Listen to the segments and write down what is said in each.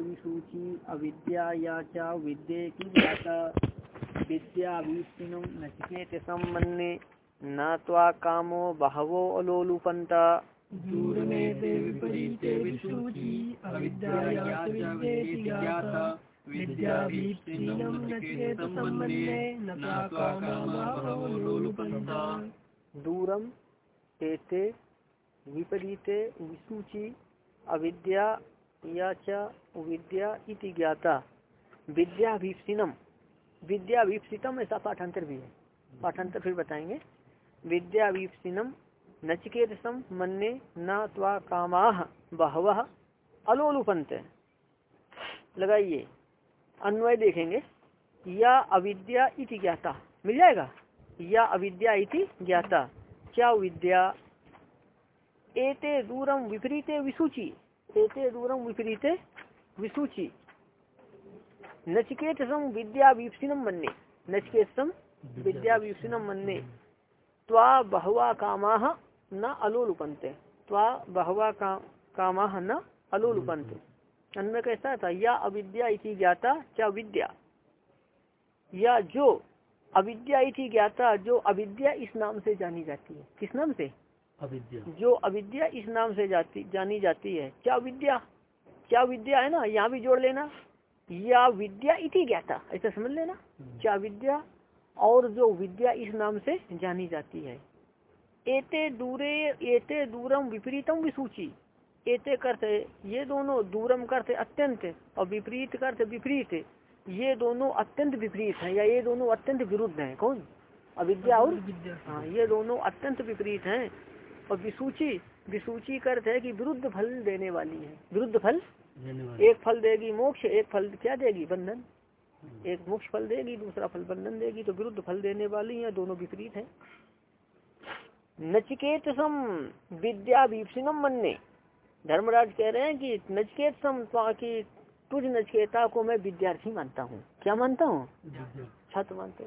विसूची अविद्या या च विद्ये की ज्ञाता विद्या नचिकेत सम्मन्ने न त्वा कामो बहवो अलोलुपन्ता। प्राकामावलोलुपन्ता दूरम एते विपरीते विसूची अविद्या या च विद्या इति ज्ञाता। विद्या भीप्सिनम ऐसा पाठांतर भी है। पाठांतर फिर बताएँगे। विद्या भीप्सिनम नचिकेत सम मन्ने न त्वा कामाह बहव अलोलुपंत लगाइए। अन्वय देखेंगे। या अविद्या इति ज्ञाता। मिल जाएगा? या अविद्या इति ज्ञाता। क्या विद्या? एते दूरम विपरीते विसूची। एते दूरम विपरीते विसूची। नचिकेत सम विद्या विपसिनम मन्ने नचिकेत सम विद्या विपसिनम मन्ने त्वा बहवा कामा न अलोलुपंते त्वा बहवा का, कामा न अलोलुपंते अन्य कैसा था या अविद्या इति ज्ञाता क्या विद्या। या जो अविद्या इति ज्ञाता जो अविद्या इस नाम से जानी जाती है। किस नाम से? अविद्या। जो अविद्या इस नाम से जाती जानी जाती है। क्या विद्या? क्या विद्या है ना? यहाँ भी जोड़ लेना। या विद्या इति ज्ञाता। ऐसा समझ लेना। क्या विद्या? और जो विद्या इस नाम से जानी जाती है। एते दूरे एते दूरम विपरीतम विसूची। एते करते ये दोनों दूरम करते अत्यंत और विपरीत करते विपरीत। ये दोनों अत्यंत विपरीत हैं या ये दोनों अत्यंत विरुद्ध हैं? कौन? अविद्या और? हाँ ये दोनों अत्यंत विपरीत हैं। और विसूची विसूची करते है कि विरुद्ध फल देने वाली है। विरुद्ध फल? एक फल देगी मोक्ष एक फल क्या देगी? बंधन। एक मोक्ष फल देगी दूसरा फल बंधन देगी तो विरुद्ध फल देने वाली है दोनों विपरीत है। नचिकेत सम विद्या विपसिनम मनने धर्मराज कह रहे हैं कि नचकेत सम की तुझ नचकेता को मैं विद्यार्थी मानता हूँ। क्या मानता हूँ? छात्र मानते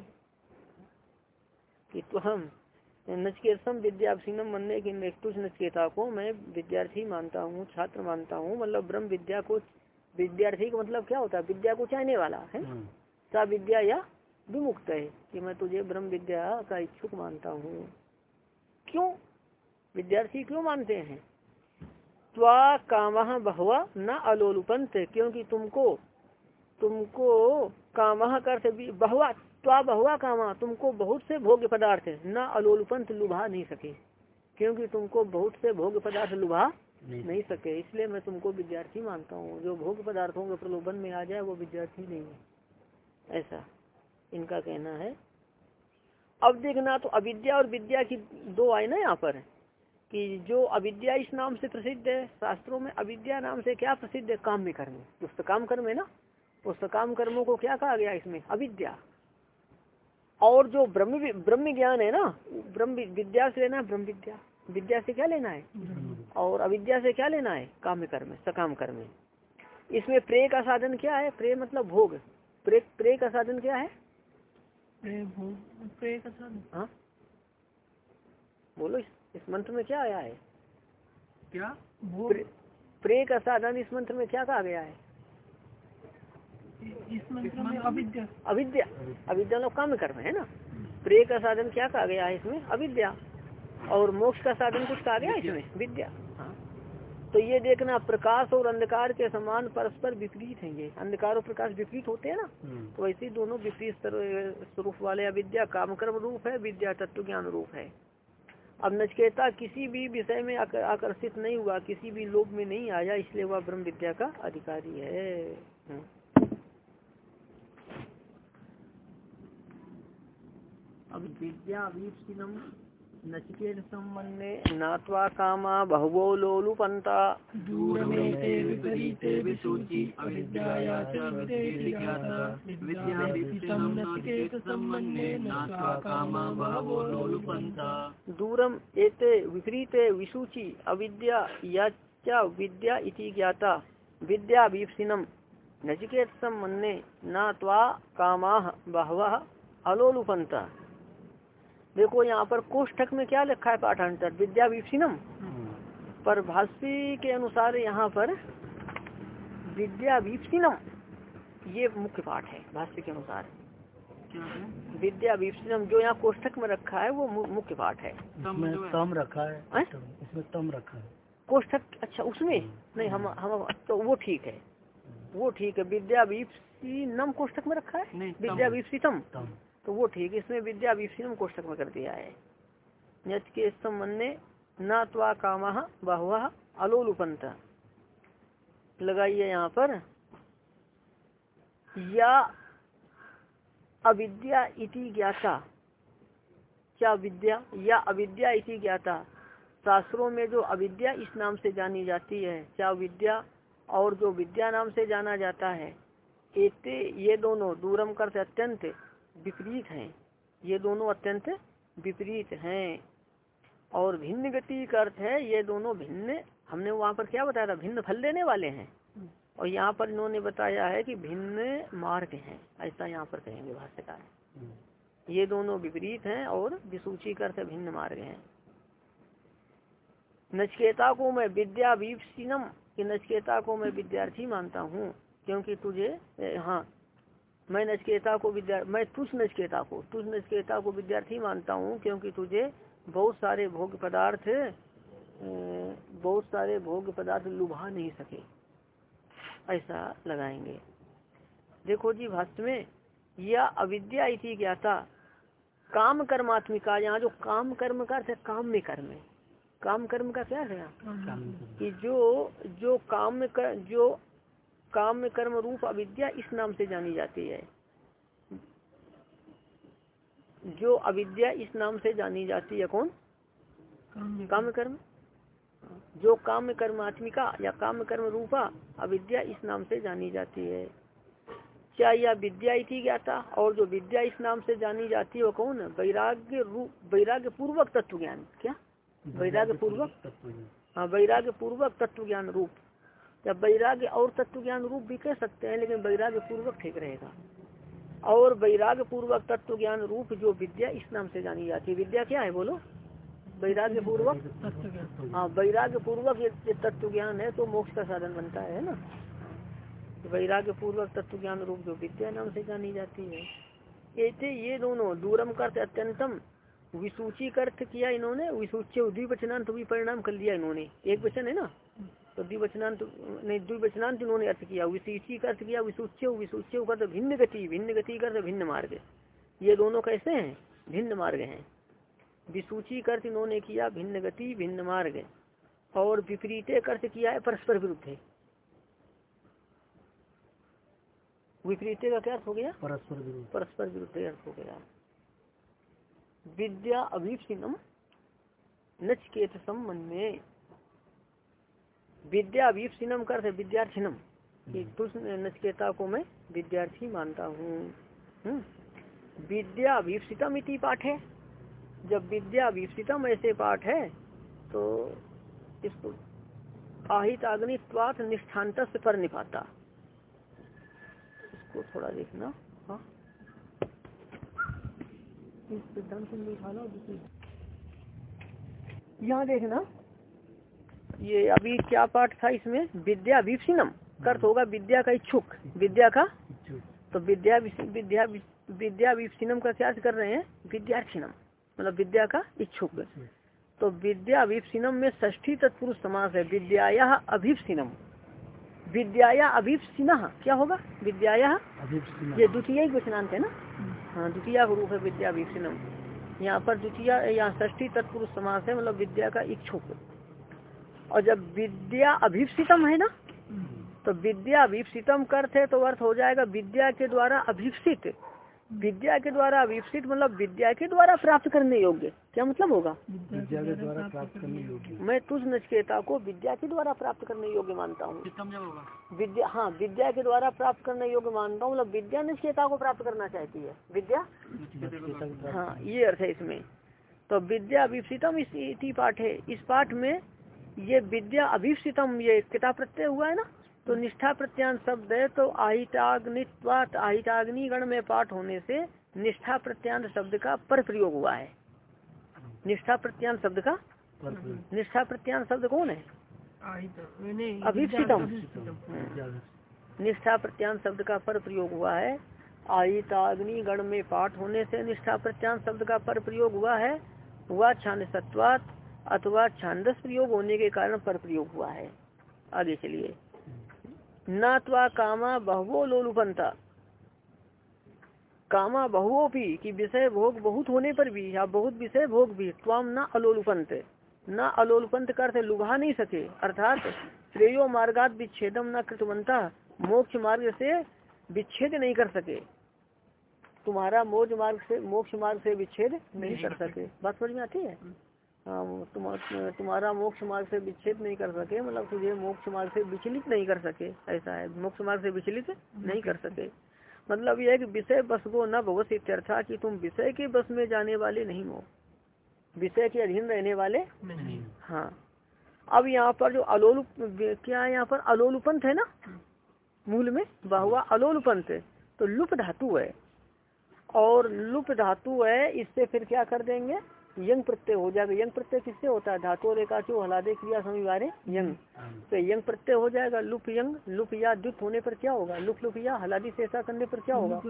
कि तो हम नचकेतम विद्याभिनम मनने की तुझ नचकेता को मैं विद्यार्थी मानता हूँ छात्र मानता हूँ मतलब ब्रह्म विद्या को विद्यार्थी का मतलब क्या होता है? विद्या को चाहने वाला है सा विद्या या विमुक्त है कि मैं तुझे ब्रह्म विद्या का इच्छुक मानता हूँ। क्यों? विद्यार्थी क्यों मानते हैं? त्वा काम बहुआ न अलोलुपंत क्योंकि तुमको तुमको काम कर बहुआ त्वा बहुआ कामा तुमको बहुत से भोग्य पदार्थ न अलोलुपंत लुभा नहीं सके क्योंकि तुमको बहुत से भोग्य पदार्थ लुभा नहीं, नहीं सके। इसलिए मैं तुमको विद्यार्थी मानता हूँ। जो भोग पदार्थों के प्रलोभन में आ जाए वो विद्यार्थी नहीं है। ऐसा इनका कहना है। अब देखना तो अविद्या और विद्या की दो आए ना यहाँ पर कि जो अविद्या इस नाम से प्रसिद्ध है शास्त्रों में अविद्या नाम से क्या प्रसिद्ध है? काम में कर्म। उस काम कर्म है ना? पुस्तकाम काम कर्मों को क्या कहा गया इसमें? अविद्या। और जो ब्रह्म ब्रह्म ज्ञान है ना ब्रह्म विद्या से लेना है ब्रह्म विद्या। विद्या से क्या लेना है? और अविद्या से क्या लेना है? काम कर्म सकाम कर्म। इसमें प्रे का साधन क्या है? प्रे मतलब भोग। प्रे प्रे का साधन क्या है? प्रे भोग प्रे का साधन। हाँ? बोलो इस मंत्र में क्या आया है? क्या? प्रे, प्रे का साधन इस मंत्र में क्या कहा गया है? अविद्या। अविद्या। अविद्या लोग काम कर्म है ना? प्रे का साधन क्या कहा गया है इसमें? अविद्या। और मोक्ष का साधन कुछ कहा गया इसमें? विद्या। हाँ। तो ये देखना प्रकाश और अंधकार के समान परस्पर विपरीत हैं ये। अंधकार और प्रकाश विपरीत होते हैं ना? तो वैसे दोनों विपरीत स्वरूप वाले अविद्या कामकर्म रूप है विद्या तत्व ज्ञान रूप है। अब नचकेता किसी भी विषय में आकर्षित नहीं हुआ किसी भी लोभ में नहीं आया इसलिए वह ब्रह्म विद्या का अधिकारी है। अब विद्या नचिकेत संबंधे नात्वा कामा बहुवो लोलुपंता दूरमेते विपरीते विसूचि अविद्याया च विद्या नचिकेत संबंधे नात्वा कामा बहुवो लोलुपंता दूरम एते विपरीते विसूचि अविद्या या च विद्या इति ज्ञाता। विद्या विपसिनम नचिकेत संबंधे नात्वा कामा बहव अलोलुपंता देखो यहाँ पर कोष्ठक में क्या लिखा है पाठांतर? विद्या विपसिनम पर भाष्य के अनुसार यहाँ पर विद्या वीप्सिनम ये मुख्य पाठ है भाष्य के अनुसार। क्या विद्या वीप्सिनम जो यहाँ कोष्ठक में रखा है वो मुख्य पाठ है। तम जो है। तम रखा है? तम- इसमें तम रखा है। कोष्ठक अच्छा उसमें? नहीं हम हम तो वो ठीक है। वो ठीक है। विद्या वीप्सिनम कोष्ठक में रखा है? विद्या वीप्सितम तम। तो वो ठीक है, इसमें विद्या वीप्सिनम कोष्ठक में कर दिया है। यच के संबंधे न त्वा काम बहुआ अलोलुपंत लगाइए यहाँ पर। या अविद्या इति ज्ञाता। क्या विद्या? या अविद्या इति ज्ञाता। शास्त्रों में जो अविद्या इस नाम से जानी जाती है, क्या विद्या और जो विद्या नाम से जाना जाता है, एते ये दोनों दूरम करते अत्यंत विपरीत हैं। ये दोनों अत्यंत विपरीत हैं। और भिन्न गति का अर्थ है, ये दोनों भिन्न, हमने वहाँ पर क्या बताया था? भिन्न फल देने वाले हैं। और यहाँ पर इन्होंने बताया है कि भिन्न मार्ग हैं, ऐसा यहाँ पर कहेंगे भाष्यकार। ये दोनों विपरीत हैं और विसूची का अर्थ भिन्न मार्ग हैं। नचकेता को मैं विद्या वीपसिनम, कि नचकेता को मैं विद्यार्थी मानता हूँ, क्योंकि तुझे हाँ मैं नचकेता को विद्या मैं तुझ नचकेता को तुझ नचकेता को विद्यार्थी मानता हूँ क्योंकि तुझे बहुत सारे भोग पदार्थ बहुत सारे भोग पदार्थ लुभा नहीं सके। ऐसा लगाएँगे। देखो जी भाष्य में यह अविद्या इति ज्ञाता काम कर्मात्मिका यहाँ जो काम कर्म का अर्थ है काम में कर्म काम कर्म का क्या है? कि जो जो काम कर जो काम कर्म रूप अविद्या इस नाम से जानी जाती है। जो अविद्या इस नाम से जानी जाती है कौन? काम कर्म। जो काम कर्मात्मिका या काम कर्म रूपा अविद्या इस नाम से जानी जाती है। क्या यह विद्या इति ज्ञाता? और जो विद्या इस नाम से जानी जाती है वो कौन? है वैराग्य रूप वैराग्य पूर्वक तत्व ज्ञान क्या वैराग्य पूर्वक। हाँ वैराग्य पूर्वक तत्व ज्ञान रूप। या वैराग्य और तत्व ज्ञान रूप भी कह सकते हैं, लेकिन वैराग्य पूर्वक ठीक रहेगा। और वैराग्य पूर्वक तत्व ज्ञान रूप जो विद्या, इस नाम से जानी जाती है। विद्या क्या है, बोलो? वैराग्य पूर्वक हाँ वैराग्य पूर्वक ये ये तत्व ज्ञान है तो मोक्ष का साधन बनता है ना? वैराग्य पूर्वक तत्व ज्ञान रूप जो विद्या नाम से जानी जाती है। ऐसे ये दोनों, दूरम करते अत्यंतम विसूची अर्थ किया इन्होंने, विसूच्य द्विवचनांत भी परिणाम कर लिया इन्होंने। एक वचन है ना? तो द्विवचनांत नहीं द्विवचनांत इन्होंने अर्थ किया विसूची का अर्थ किया विसूच्य विसूच्य का अर्थ भिन्न गति भिन्न गति का अर्थ भिन्न मार्ग ये दोनों कैसे हैं? भिन्न मार्ग हैं। विसूची अर्थ इन्होंने किया भिन्न गति भिन्न मार्ग और विपरीत अर्थ किया है परस्पर विरुद्ध है। विपरीत का क्या अर्थ हो गया? परस्पर विरुद्ध। परस्पर विरुद्ध अर्थ हो गया। विद्या अभीपसिनम नचकेत संबंधे विद्या अभीपसिनम कर विद्यार्थिनम। कि तुझ नचकेता को मैं विद्यार्थी मानता हूँ। हम्म? विद्या अभीपसितम इति पाठ है। जब विद्या अभीपसितम ऐसे पाठ है तो इसको आहित अग्नित्वात निष्ठान्त पर निपाता। इसको थोड़ा देखना। हाँ। यहाँ देखना। ये अभी क्या पाठ था इसमें? विद्या विपसिनम कर्त होगा विद्या का इच्छुक। विद्या का? तो विद्या विद्या विद्या विपसिनम का क्या कर रहे हैं? विद्यार्थिनम। मतलब विद्या का इच्छुक। तो विद्या विपसिनम में षष्ठी तत्पुरुष समास है। विद्याया अभिपसिनम। विद्याया अभिपसिन। क्या होगा? विद्याया? ये द्वितीय वचनांत है ना? हाँ द्वितीय रूप है विद्या विपसिनम यहाँ पर द्वितीय यहाँ षष्ठी तत्पुरुष समास है। मतलब विद्या का इच्छुक। और जब विद्या अभिप्सितम है ना तो विद्या अभिप्सितम का अर्थ है तो अर्थ हो जाएगा विद्या के द्वारा अभिप्सित। विद्या के द्वारा अभिप्सित मतलब विद्या के द्वारा प्राप्त करने योग्य। क्या मतलब होगा? विद्या के द्वारा प्राप्त करने योग्य। मैं तुझ नचकेता को विद्या के द्वारा प्राप्त करने योग्य मानता हूँ। विद्या हाँ विद्या के द्वारा प्राप्त करने योग्य मानता हूँ मतलब विद्या नचकेता को प्राप्त करना चाहती है। विद्या? हाँ ये अर्थ है इसमें। तो विद्या अभिप्सितम इस पाठ है। इस पाठ में ये विद्या अभिप्सितम ये किताब प्रत्यय हुआ है ना? तो निष्ठा प्रत्यान शब्द है तो आहिताग्नित्वात आहिताग्नि गण में पाठ होने से निष्ठा प्रत्यांत शब्द का पर प्रयोग हुआ है। निष्ठा प्रत्यांत शब्द का? निष्ठा प्रत्यांत शब्द कौन है? नहीं अभिप्सितम निष्ठा प्रत्यान शब्द का पर प्रयोग हुआ है। आयिताग्नि गण में पाठ होने से निष्ठा प्रत्यान शब्द का पर प्रयोग हुआ है। वह छांद सत्वात अथवा छांदस प्रयोग होने के कारण पर प्रयोग हुआ है आगे चलिए न त्वा कामा बहुवो लोलुपंता। कामा बहुओं भी कि विषय भोग बहुत होने पर भी या बहुत विषय भोग भी त्वाम न अलोलुपंत। न अलोलुपंत करते लुभा नहीं सके अर्थात श्रेयो मार्गात विच्छेदम न कृतवंता मोक्ष मार्ग से विच्छेद नहीं कर सके। तुम्हारा मोज मार्ग से मोक्ष मार्ग से विच्छेद नहीं कर सके। बात समझ में आती है? हाँ तुम, तुम्हारा मोक्ष मार्ग से विच्छेद नहीं कर सके मतलब तुझे मोक्ष मार्ग से विचलित नहीं कर सके ऐसा है। मोक्ष मार्ग से विचलित नहीं कर सके। मतलब यह कि विषय बस को न भगवत इत्यर्था कि तुम विषय के बस में जाने वाले नहीं हो। विषय के अधीन रहने वाले हाँ। अब यहाँ पर जो अलोल क्या है यहाँ पर अलोलुपंथ है ना? मूल में बहुआ अलोलुपंथ। तो लुप धातु है। और लुप धातु है इससे फिर क्या कर देंगे? यंग प्रत्यय हो जाएगा। यंग प्रत्यय किससे होता है? धातु रेखा चो हलादे क्रिया समिवारे यंग। तो यंग प्रत्यय हो जाएगा लुप यंग। लुप या द्युत होने पर क्या होगा? लुप लुप या हलादी से ऐसा करने पर क्या होगा?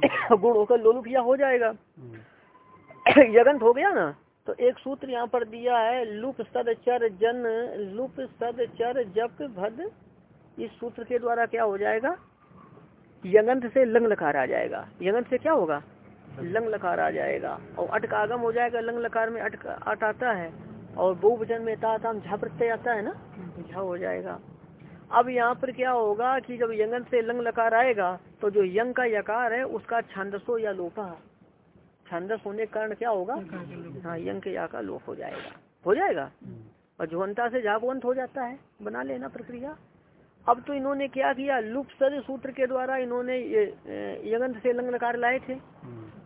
गुण होकर लोलुप या हो जाएगा। यगंत हो गया ना? तो एक सूत्र यहाँ पर दिया है लुप सद चर जन लुप सद चर जप भद। इस सूत्र के द्वारा क्या हो जाएगा? यंगंत से लंग लकार आ जाएगा। यंगंत से क्या होगा? लंग लकार आ जाएगा। और अट का आगम हो जाएगा, लंग लकार में अट अट आता है। और बहुवचन में ता ताम झा प्रत्यय आता है ना? झा हो जाएगा। अब यहाँ पर क्या होगा कि जब यंगन से लंग लकार आएगा तो जो यंग का यकार है, उसका छंदसो या लोपा। छंदस होने के कारण क्या होगा? हाँ यंग के या का लोप हो जाएगा। हो जाएगा? और जुवंता से झापवंत हो जाता है। बना लेना प्रक्रिया। अब तो इन्होंने क्या किया? लुप सद सूत्र के द्वारा इन्होंने यंगंत से लंग लकार लाए थे।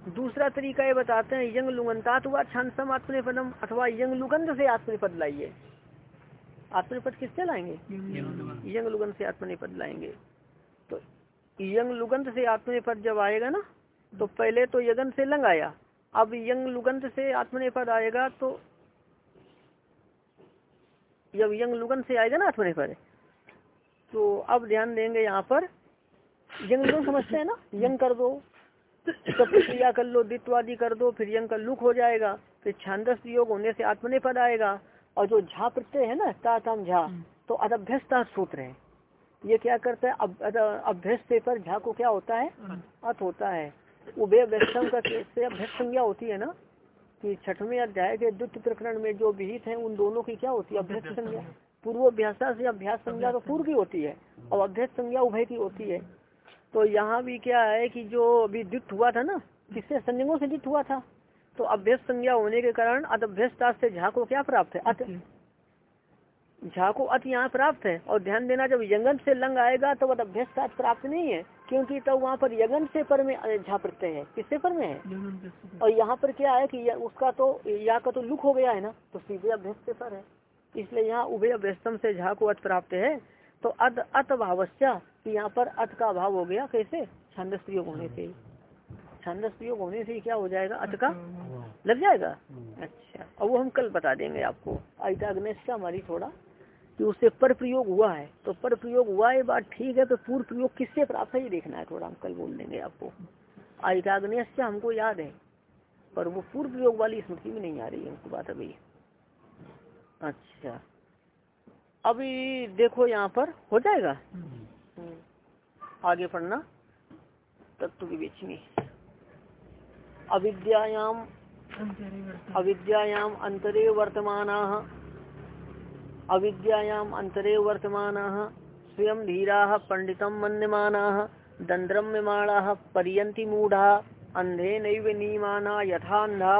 दूसरा तरीका ये बताते हैं, यंग लुगंतात हुआ छांसम आत्मनिपदम, अथवा यंग लुगंध से आत्मनिपद लाइए। आत्मनिपद किससे लाएँगे? यंग लुगंध से आत्मनिपद लाएँगे। तो यंग लुगंध से आत्मनिपद जब आएगा ना तो पहले तो यगन से लंग आया। अब यंग लुगंध से आत्मनिपद आएगा तो जब यंग लुगंध से आएगा ना आत्मनिपद तो अब ध्यान देंगे यहाँ पर, यंग लुगन समझते हैं ना, यंग कर दो। सब क्रिया कर लो दित्वादि कर दो फिर यंग का लुक हो जाएगा फिर छांदस योग होने से आत्मने पद आएगा। और जो झा प्रत्यय है ना तातम झा तो अदभ्यस्ता सूत्र है। ये क्या करता है? अभ्यस्त पर झा को क्या होता है? अत होता है। उभय व्यस्तम का से अभ्यस्त संज्ञा होती है ना कि छठवें अध्याय के द्वितीय प्रकरण में जो विहित है उन दोनों की क्या होती है? अभ्यस्त संज्ञा पूर्व अभ्यास से अभ्यास संज्ञा तो पूर्व की होती है और अभ्यस्त संज्ञा उभय की होती है। तो यहाँ भी क्या है कि जो अभी द्वित हुआ था ना किससे? संयोगों से द्वित हुआ था। तो अभ्यस्त संज्ञा होने के कारण अभ्यस्त से झा को क्या प्राप्त है? अत। झा को अत यहाँ प्राप्त है। और ध्यान देना जब यंगन से लंग आएगा तो वह अभ्यस्त प्राप्त नहीं है क्योंकि तब तो वहाँ पर यगन से पर में झा प्रत्यय है। किससे पर में है? और यहाँ पर क्या है कि उसका तो या का तो लुक हो गया है ना तो सीधे अभ्यस्त पर है। इसलिए यहाँ उभय अभ्यस्तम से झा को अत प्राप्त है। तो अत अत भावस्या यहाँ पर अत का अभाव हो गया कैसे? छंदस प्रयोग होने से छंदस प्रयोग होने से क्या हो जाएगा? अत का लग जाएगा? अच्छा। और वो हम कल बता देंगे आपको। आइटाग्नेस का हमारी थोड़ा कि उससे पर प्रयोग हुआ है। तो पर प्रयोग हुआ ये बात ठीक है तो पूर्व प्रयोग किससे प्राप्त है ये देखना है थोड़ा। हम कल बोल देंगे आपको। आइटाग्नेस से हमको याद है पर वो पूर्व प्रयोग वाली स्मृति में नहीं आ रही है हमको बात अभी। अच्छा। अभी देखो यहाँ पर हो जाएगा? आगे पढ़ना। तत्व विवेचनी। अविद्यायाम अविद्यायाम अंतरे वर्तमान। अविद्यायाम अंतरे वर्तमान। स्वयं धीरा पंडित मन्यमाना। दंद्रम्यमाणा पर्यंति मूढ़ा। अंधे नैव नीमाना यथान्धा।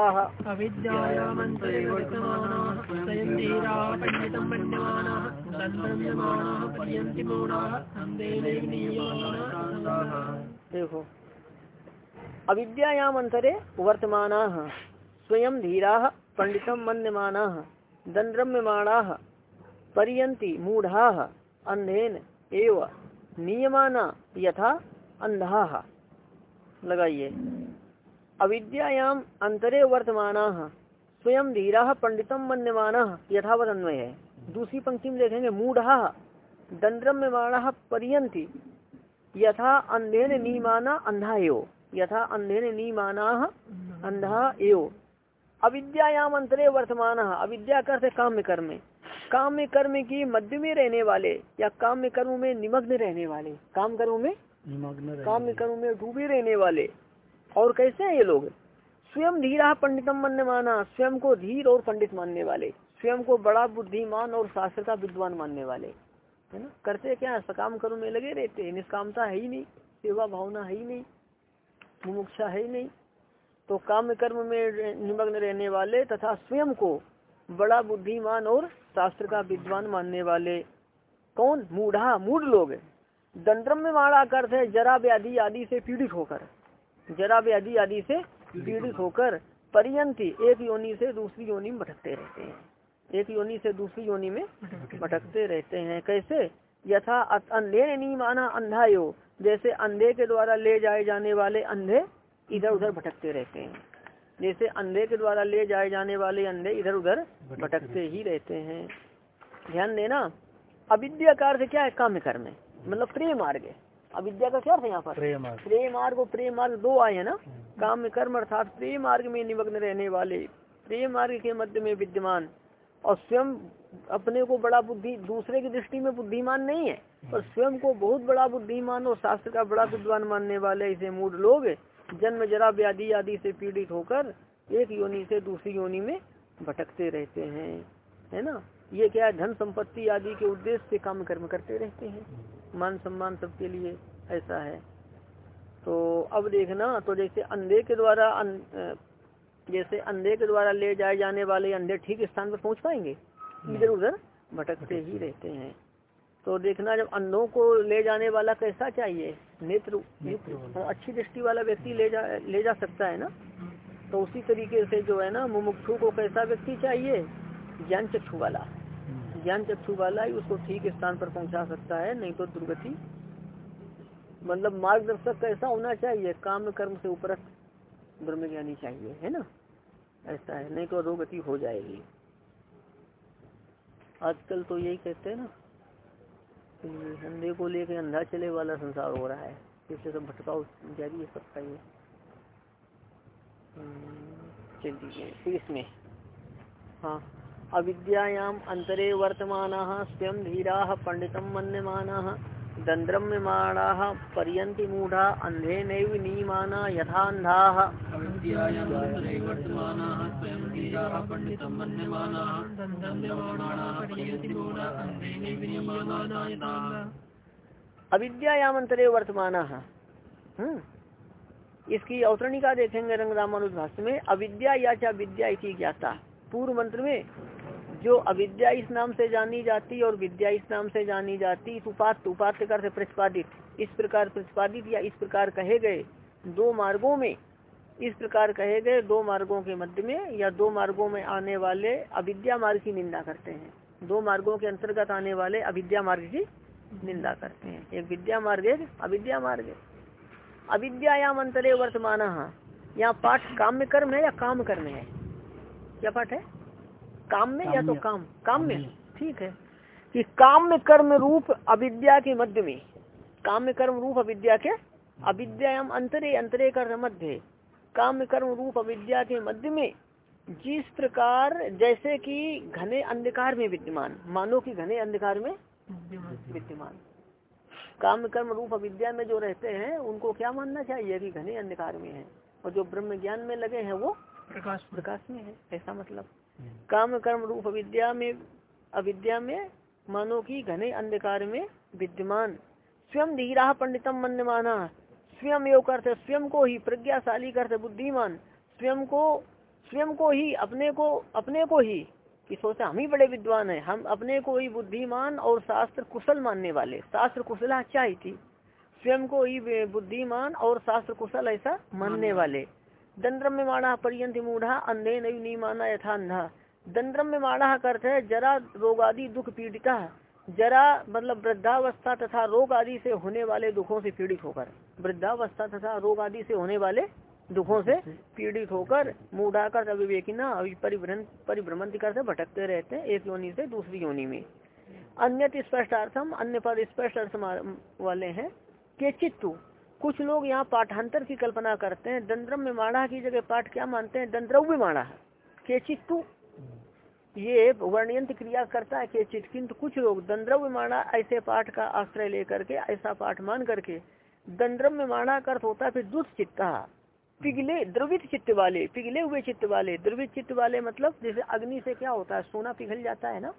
देखो अविद्यायाम अंतरे वर्तमान स्वयं धीरा पंडित मन्यमाना दंद्रम्यमाणा पर्यंति मूढ़ा अंधेन एव नियमाना यथा अंधा लगाइए। अविद्याम अंतरे वर्तमान, स्वयं धीरा पंडितम मन्यमान यथावत अन्वय है दूसरी पंक्ति में देखेंगे, मूढ़ दंद्रम में माणा पर्यंती यथा अंधेन नीमाना अंधा एव यथा अंधेन नीमाना अंधा एव अविद्याम अंतरे वर्तमान, अविद्या करते काम्य कर्म। काम्य कर्म की मध्य में रहने वाले या काम्य कर्म में निमग्न रहने वाले। काम कर्म में रहे कर्म में डूबे रहने वाले। और कैसे हैं ये लोग? स्वयं धीरा पंडितम मानने माना स्वयं को धीर और पंडित मानने वाले स्वयं को बड़ा बुद्धिमान और शास्त्र का विद्वान मानने वाले। है ना? करते क्या सकाम कर्म में लगे रहते हैं निष्कामता है ही नहीं सेवा भावना है ही नहीं मुमुक्षा है ही नहीं। तो काम कर्म में निमग्न रहने वाले तथा स्वयं को बड़ा बुद्धिमान और शास्त्र का विद्वान मानने वाले। कौन? मूढ़ा मूढ़ लोग दंद्रम में मारा अर्थ है जरा व्याधि आदि से पीड़ित होकर, जरा व्याधि आदि से पीड़ित होकर पर्यंती एक योनि से दूसरी योनि में भटकते रहते हैं। एक योनि से दूसरी योनि में भटकते रहते हैं। कैसे? यथा अंधे नहीं माना अंधा यो जैसे अंधे के द्वारा ले जाए जाने वाले अंधे इधर उधर भटकते रहते हैं। जैसे अंधे के द्वारा ले जाए जाने वाले अंधे इधर उधर भटकते ही रहते हैं। ध्यान देना अविद्या का क्या है? काम्य कर्म मतलब प्रेम मार्ग अविद्या का क्या अर्थ है यहाँ पर? प्रेम मार्ग प्रेम मार्ग और प्रेम मार्ग दो आए हैं ना? काम कर्म अर्थात प्रेम मार्ग में निमग्न रहने वाले। प्रेम मार्ग के मध्य में विद्यमान। और स्वयं अपने को बड़ा बुद्धि दूसरे की दृष्टि में बुद्धिमान नहीं है पर स्वयं को बहुत बड़ा बुद्धिमान और शास्त्र का बड़ा विद्वान मानने वाले ऐसे मूड लोग जन्म जरा व्याधि आदि से पीड़ित होकर एक योनि से दूसरी योनि में भटकते रहते हैं। है ना? ये क्या है? धन संपत्ति आदि के उद्देश्य से काम कर्म करते रहते हैं। मान सम्मान सबके लिए ऐसा है। तो अब देखना तो जैसे अंधे के द्वारा अन, जैसे अंधे के द्वारा ले जाए जाने वाले अंधे ठीक स्थान पर पहुँच पाएँगे? इधर उधर भटकते ही रहते हैं। तो देखना जब अंधों को ले जाने वाला कैसा चाहिए? नेत्र युक्त अच्छी दृष्टि वाला व्यक्ति ले जा ले जा सकता है ना? तो उसी तरीके से जो है ना मुमुक्षु को कैसा व्यक्ति चाहिए? ज्ञान चक्षु वाला। ज्ञान चक्षु वाला ही उसको ठीक स्थान पर पहुँचा सकता है, नहीं तो दुर्गति। मतलब मार्गदर्शक कैसा होना चाहिए, काम कर्म से उपरत ब्रह्म ज्ञानी चाहिए, है ना? ऐसा है, नहीं तो अधोगति हो जाएगी। आजकल तो यही कहते हैं ना अंधे को लेकर अंधा चले वाला संसार हो रहा है। इससे सब भटकाव जारी है सबका ये। चलिए फिर इसमें। हाँ। अविद्यायाम अंतरे वर्तमान स्वयं धीरा पंडितम मन्यमाना दंद्रम्यमाणा पर्यंति मूढ़ा अंधे नैव नीमाना यथांधा अविद्यायाम अंतरे वर्तमान इसकी अवतरणिका देखेंगे रंग रामानुज भाष्य में अविद्या या चा विद्या इसी ज्ञाता। पूर्व मंत्र में जो अविद्या इस नाम से जानी जाती और विद्या इस नाम से जानी जाती उपात उपात कर प्रतिपादित। इस प्रकार प्रतिपादित या इस प्रकार कहे गए दो मार्गों में, इस प्रकार कहे गए दो मार्गों के मध्य में या दो मार्गों में आने वाले अविद्या मार्ग की निंदा करते हैं। दो मार्गों के अंतर्गत आने वाले अविद्या मार्ग की निंदा करते हैं। एक विद्या मार्ग, एक अविद्या मार्ग। अविद्यायाम अंतरे वर्तमान। यहाँ पाठ काम्य कर्म है या काम कर्म है? क्या पाठ है? काम में या तो काम? काम में। ठीक है। कि काम्य कर्म रूप अविद्या के मध्य में। काम्य कर्म रूप अविद्या के अविद्याम अंतरे अंतरे कर मध्य। काम्य कर्म रूप अविद्या के मध्य में जिस प्रकार जैसे कि घने अंधकार में विद्यमान। मानो कि घने अंधकार में विद्यमान। काम कर्म रूप अविद्या में जो रहते हैं उनको क्या मानना चाहिए कि घने अंधकार में है? और जो ब्रह्म ज्ञान में लगे हैं वो प्रकाश प्रकाश में है। ऐसा मतलब। काम कर्म रूप अविद्या में अविद्या में मानो की घने अंधकार में विद्यमान। स्वयं धीरा पंडितम मन माना स्वयं योग करते स्वयं को ही प्रज्ञाशाली करते बुद्धिमान। स्वयं को स्वयं को ही अपने को अपने को ही कि सोचा हम ही बड़े विद्वान हैं। हम अपने को ही बुद्धिमान और शास्त्र कुशल मानने वाले। शास्त्र कुशला अच्छा ही थी? स्वयं को ही बुद्धिमान और शास्त्र कुशल ऐसा मानने वाले। दंद्रम माणा पर्यंत मूढ़ा अंधे नहीं नहीं माना यथा अंधा दंद्रम माणा करते है, जरा रोग आदि दुख पीड़िता। जरा मतलब वृद्धावस्था तथा रोग आदि से होने वाले दुखों से पीड़ित होकर। वृद्धावस्था तथा रोग आदि से होने वाले दुखों से पीड़ित होकर मूढ़ाकर अविवेकिना परिभ्रमण करते भटकते रहते हैं एक योनि से दूसरी योनि में। अन्य स्पष्ट अर्थम, अन्य पद स्पष्ट अर्थ वाले हैं के चित्तु कुछ लोग यहाँ पाठांतर की कल्पना करते हैं दंद्रम में माणा की जगह पाठ क्या मानते हैं? दंद्रव्य माणा के चित्तु ये वर्णयंत क्रिया करता है केचित, किंतु कुछ लोग दंद्रव्य माणा ऐसे पाठ का आश्रय लेकर के, ऐसा पाठ मान करके दंद्रम में माणा का अर्थ होता है फिर दुष्ट चित्ता पिघले, द्रवित चित्त वाले, पिघले हुए चित्त वाले, द्रवित चित्त वाले मतलब जैसे अग्नि से क्या होता है, सोना पिघल जाता है ना?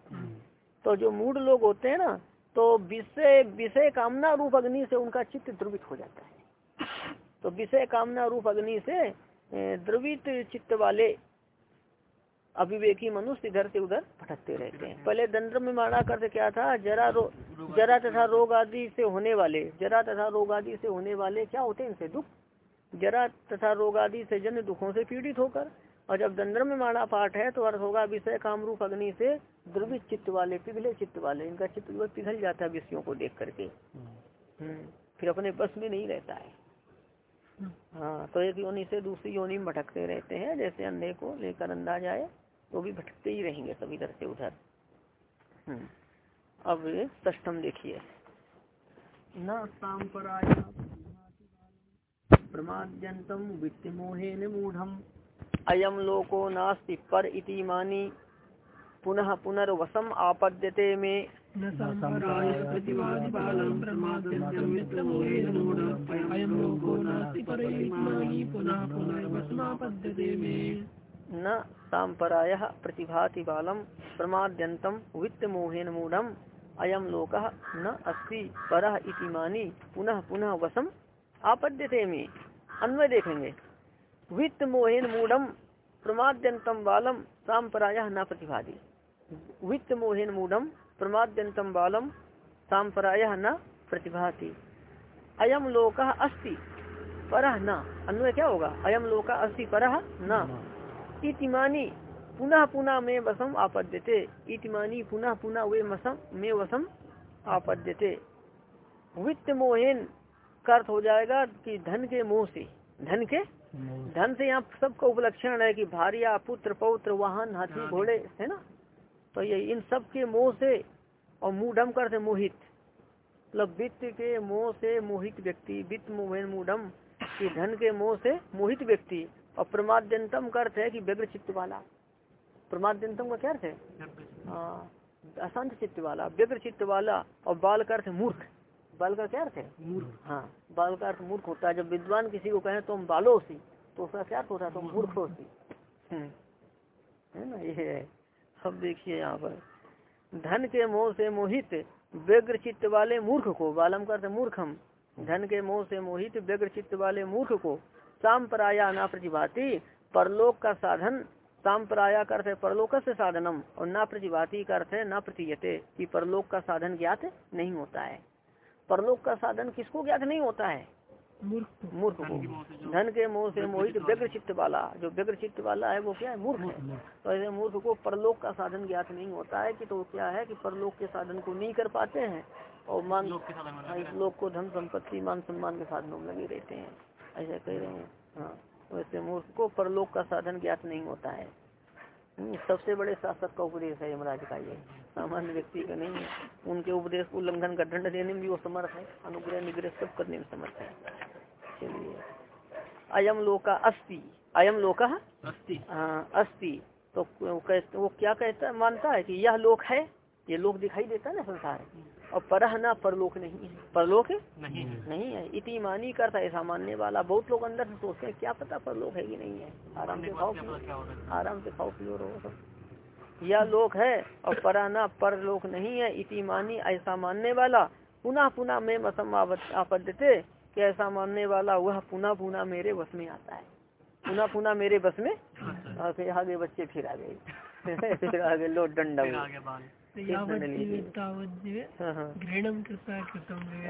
तो जो मूड लोग होते हैं ना तो विषय विषय कामना रूप अग्नि से उनका चित्त द्रवित हो जाता है। तो विषय कामना रूप अग्नि से द्रवित चित्त वाले अभिवेकी मनुष्य इधर से उधर भटकते रहते हैं। पहले दंड्रम में मारा करते क्या था? जरा रो जरा तथा रोग आदि से होने वाले जरा तथा रोग आदि से होने वाले क्या होते हैं इनसे? दुख। जरा तथा रोग आदि से जन दुखों से पीड़ित होकर। और जब दंड्रम में मारा पाठ है तो अर्थ होगा विषय कामरूप अग्नि से द्रवित चित्त वाले पिघले चित्त वाले। इनका चित्त पिघल जाता है विषयों को देख करके। हम्म, फिर अपने बस में नहीं रहता है। हाँ तो एक योनि से दूसरी योनि में भटकते रहते हैं जैसे अंधे को लेकर अंधा जाए तो भी भटकते ही रहेंगे सब इधर से उधर। हम्म, अब षष्टम देखिए। न सांपराय प्रमाद्यंतम अयम लोको नास्ति पर इति मानी। पुनः पुनर्वसम आपद्यते में। न संपराय प्रतिभाति बालम प्रमाद्यंतम वित्त मोहेन मूढ़म अयम लोक न अस्ति पर मानी पुनः पुनः वसम आपद्यते में। अन्वय देखेंगे। वित्त मोहेन मूढ़म प्रमाद्यंतम बालम सांपराय न प्रतिभाति। वित्त मोहेन मूढ़म प्रमाद्यंतम बालम सांपराय न प्रतिभाति। अयम लोक अस्ति पर न। अन्वय क्या होगा? अयम लोक अस्ति पर न। इतिमानी पुनः पुनः में वसम आपद्यते। इतिमानी पुनः पुनः वे मसम में वसम आपद्यते। वित्त मोहेन का अर्थ हो जाएगा कि धन के मोह से। धन के? धन से यहाँ सबका उपलक्षण है कि भारिया पुत्र पौत्र वाहन हाथी घोड़े है ना? तो ये इन सब के मोह से और कर से मोहित। मतलब वित्त के मोह से मोहित व्यक्ति वित्त मोहन मूढ़म की धन के मोह से मोहित व्यक्ति। और प्रमाद्यंतम का अर्थ है कि व्यग्र चित्त वाला। प्रमाद्यंतम का क्या अर्थ है? हाँ, अशांत चित्त वाला व्यग्र चित्त वाला और बाल का अर्थ मूर्ख। बाल का क्या अर्थ है? मूर्ख। हाँ बाल का अर्थ मूर्ख होता है। जब विद्वान किसी को कहें तुम बालो सी तो उसका क्या अर्थ होता है? तुम मूर्ख हो सी। हम्म, है ना? ये है। अब देखिए यहाँ पर। धन के मोह से मोहित व्यग्र चित्त वाले मूर्ख को बालम का अर्थ मूर्खम, धन के मोह से मोहित व्यग्र चित्त वाले मूर्ख को सांपराया ना प्रतिभाति, परलोक का साधन सांपराया का अर्थ है परलोक से साधनम, और ना प्रतिभाति का अर्थ है ना प्रतीयते, कि परलोक का साधन ज्ञात नहीं होता है। परलोक का साधन किसको ज्ञात नहीं होता है? मूर्ख को धन के मोह से मोहित व्यग्र चित्त वाला। जो व्यग्र चित्त वाला है वो क्या है? मूर्ख है। तो ऐसे मूर्ख को परलोक का साधन ज्ञात नहीं होता है कि तो क्या है कि परलोक के साधन को नहीं कर पाते हैं और मान हाँ, इस लोक को धन संपत्ति मान सम्मान के साधनों में लगे रहते हैं। ऐसा कह रहे हैं। हाँ वैसे मूर्ख को परलोक का साधन ज्ञात नहीं होता है। हम्म, सबसे बड़े शासक का उपदेश है यमराज का ये। सामान्य व्यक्ति का नहीं है। उनके उपदेश को उल्लंघन का दंड देने में भी वो समर्थ है अनुग्रह निग्रह सब करने में समर्थ है। चलिए। अयम लोका अस्ति। अयम लोका? अस्ति। हाँ, अस्ति। तो वो क्या कहता है? मानता है कि यह लोक है ये लोक दिखाई देता है ना संसार और परह ना परलोक नहीं है। परलोक नहीं नहीं है। इति मानी करता है सामान्य वाला। बहुत लोग अंदर से सोचते हैं क्या पता परलोक है कि नहीं है? आराम से खाओ आराम से खाओ पियो रहो। सब यह लोक है और परा ना परलोक नहीं है इति मानी ऐसा मानने वाला। पुनः पुनः में मसम आपद्यते कि ऐसा मानने वाला वह पुनः पुनः मेरे बस में आता है। पुनः पुनः मेरे बस में और फिर आगे बच्चे फिर आ गए। फिर आगे लो डंडा हुआ। हाँ हाँ।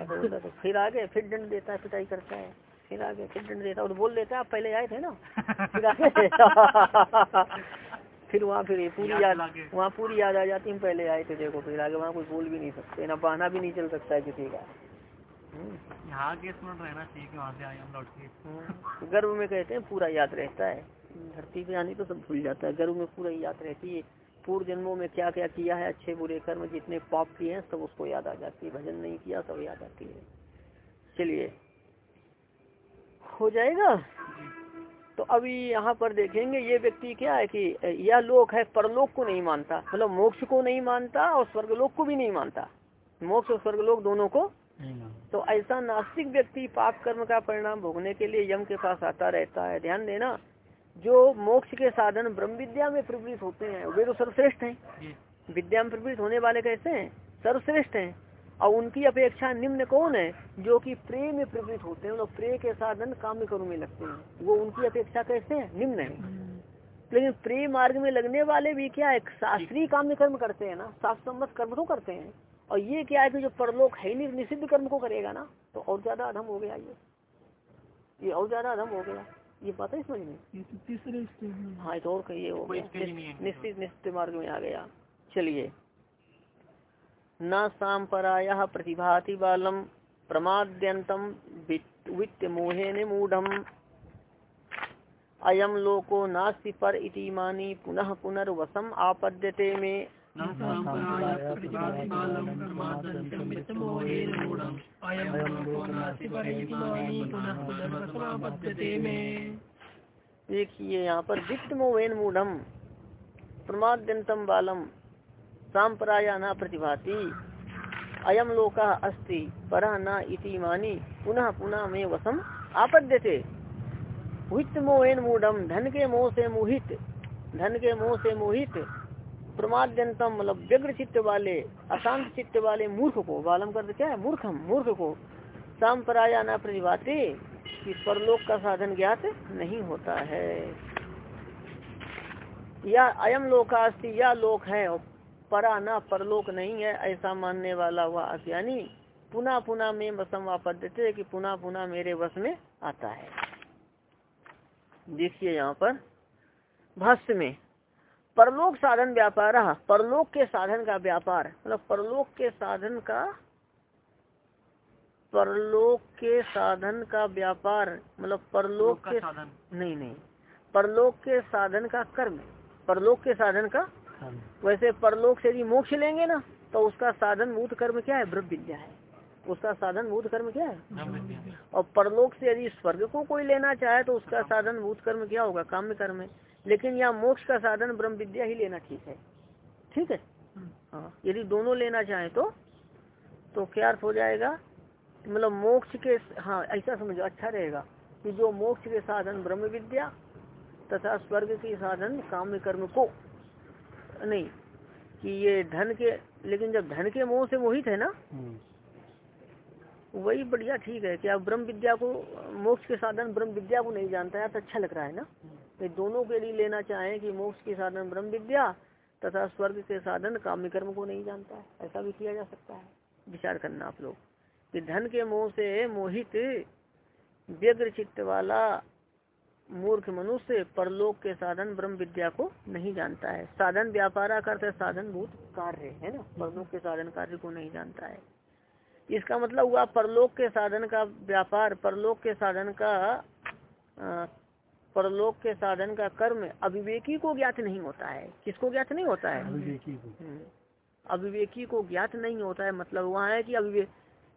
तो तो फिर आगे फिर दंड देता है पिटाई करता है। फिर आगे फिर दंड देता है। और बोल देता है आप पहले आए थे ना? फिर आगे। फिर वहाँ फिर पूरी याद वहाँ पूरी याद आ जाती हम पहले आए थे देखो फिर आगे वहाँ कुछ बोल भी नहीं सकते ना बहाना भी नहीं चल सकता है किसी का। हम्म, यहाँ के स्मरण रहना चाहिए कि वहाँ से आए हम लौट के। हम्म। गर्व में कहते हैं पूरा याद रहता है। धरती पे आने तो सब भूल जाता है गर्व में पूरा याद रहती है। पूर्व जन्मों में क्या क्या किया है अच्छे बुरे कर्म जितने पाप किए हैं सब उसको याद आ जाती है। भजन नहीं किया सब याद आती है। चलिए हो जाएगा? तो अभी यहाँ पर देखेंगे ये व्यक्ति क्या है कि यह लोक है परलोक को नहीं मानता। मतलब मोक्ष को नहीं मानता और स्वर्गलोक को भी नहीं मानता। मोक्ष और स्वर्गलोक दोनों को तो ऐसा नास्तिक व्यक्ति पाप कर्म का परिणाम भोगने के लिए यम के पास आता रहता है। ध्यान देना जो मोक्ष के साधन ब्रह्म विद्या में प्रवृत्त होते हैं वे तो सर्वश्रेष्ठ हैं। विद्या में प्रवृत्त होने वाले कैसे हैं? सर्वश्रेष्ठ हैं। और उनकी अपेक्षा निम्न कौन है? जो कि प्रेम में प्रवृत्त होते हैं प्रेम के साधन काम कर्म में लगते हैं। वो उनकी अपेक्षा कैसे है? निम्न है। लेकिन प्रेम मार्ग में लगने वाले भी क्या है शास्त्रीय काम कर्म करते हैं ना? शास्त्र सम्मत कर्म तो करते हैं। और ये क्या है कि जो परलोक है नहीं निषिद्ध कर्म को करेगा ना? तो और ज़्यादा अधम हो गया ये। ये और ज़्यादा अधम हो गया। ये पता है समझ में? तो तीसरे हाँ। तो और कहिए हो। निश्चित निश्चित मार्ग में आ गया। चलिए। न सांपराय प्रतिभाति बालम प्रमाद्यंतम वित्त मोहे मूढ़ अयम लोको नास्ति पर इति मानी पुनः पुनर्वसम आपद्यते में। देखिए यहाँ पर वित्त मोहेन मूढ़म। प्रमाद्यंतम बालम सांपराया न प्रतिभाति। अयम लोका अस्ति, परा न इति मानी पुनः पुनः में वसम आपद्यते। वित्त मोहेन मूढ़म धन के मोह से मोहित धन के मोह से मोहित। प्रमाद्यंतम मतलब व्यग्र चित्त वाले अशांत चित्त वाले मूर्ख को बालम कर क्या? है मूर्खम मूर्ख को सांपराया न प्रतिभाते कि परलोक का साधन ज्ञात नहीं होता है। या अयम लोकास्ति या लोक है परा न परलोक नहीं है ऐसा मानने वाला हुआ अज्ञानी। पुनः पुनः में वसम वापद्यते कि पुनः पुनः मेरे वश में आता है। देखिए यहाँ पर भाष्य में परलोक साधन व्यापार परलोक के साधन का व्यापार मतलब परलोक के साधन का परलोक के साधन का व्यापार मतलब परलोक के साधन। नहीं नहीं परलोक के साधन का कर्म परलोक के साधन का वैसे परलोक से यदि मोक्ष लेंगे ना तो उसका साधन मूत कर्म क्या है? ब्रह्म विद्या है। उसका साधन भूत कर्म क्या है? और परलोक से यदि स्वर्ग को कोई लेना चाहे तो उसका साधन भूत कर्म क्या होगा? काम्य कर्म है। लेकिन यहाँ मोक्ष का साधन ब्रह्म विद्या ही लेना ठीक है। ठीक है? हाँ। यदि दोनों लेना चाहे तो तो क्या अर्थ हो जाएगा? मतलब मोक्ष के हाँ ऐसा समझो अच्छा रहेगा कि जो मोक्ष के साधन ब्रह्म विद्या तथा स्वर्ग के साधन काम्य कर्म को नहीं कि ये धन के लेकिन जब धन के मोह से मोहित है ना वही बढ़िया ठीक है कि आप ब्रह्म विद्या को मोक्ष के साधन ब्रह्म विद्या को नहीं जानता है तो अच्छा लग रहा है ना? तो दोनों के लिए लेना चाहें कि मोक्ष के साधन ब्रह्म विद्या तथा स्वर्ग के साधन काम्य कर्म को नहीं जानता है। ऐसा भी किया जा सकता है। विचार करना आप लोग। कि धन के मोह से मोहित व्यग्र चित्त वाला मूर्ख मनुष्य परलोक के साधन ब्रह्म विद्या को नहीं जानता है। साधन व्यापारा करते साधन भूत कार्य है ना? परलोक के साधन कार्य को नहीं जानता है। इसका मतलब हुआ परलोक के साधन का व्यापार परलोक के साधन का परलोक के साधन का कर्म अविवेकी को ज्ञात नहीं होता है। किसको ज्ञात नहीं होता है? हम्म। अविवेकी को ज्ञात नहीं होता है। मतलब वहाँ है कि अविवेक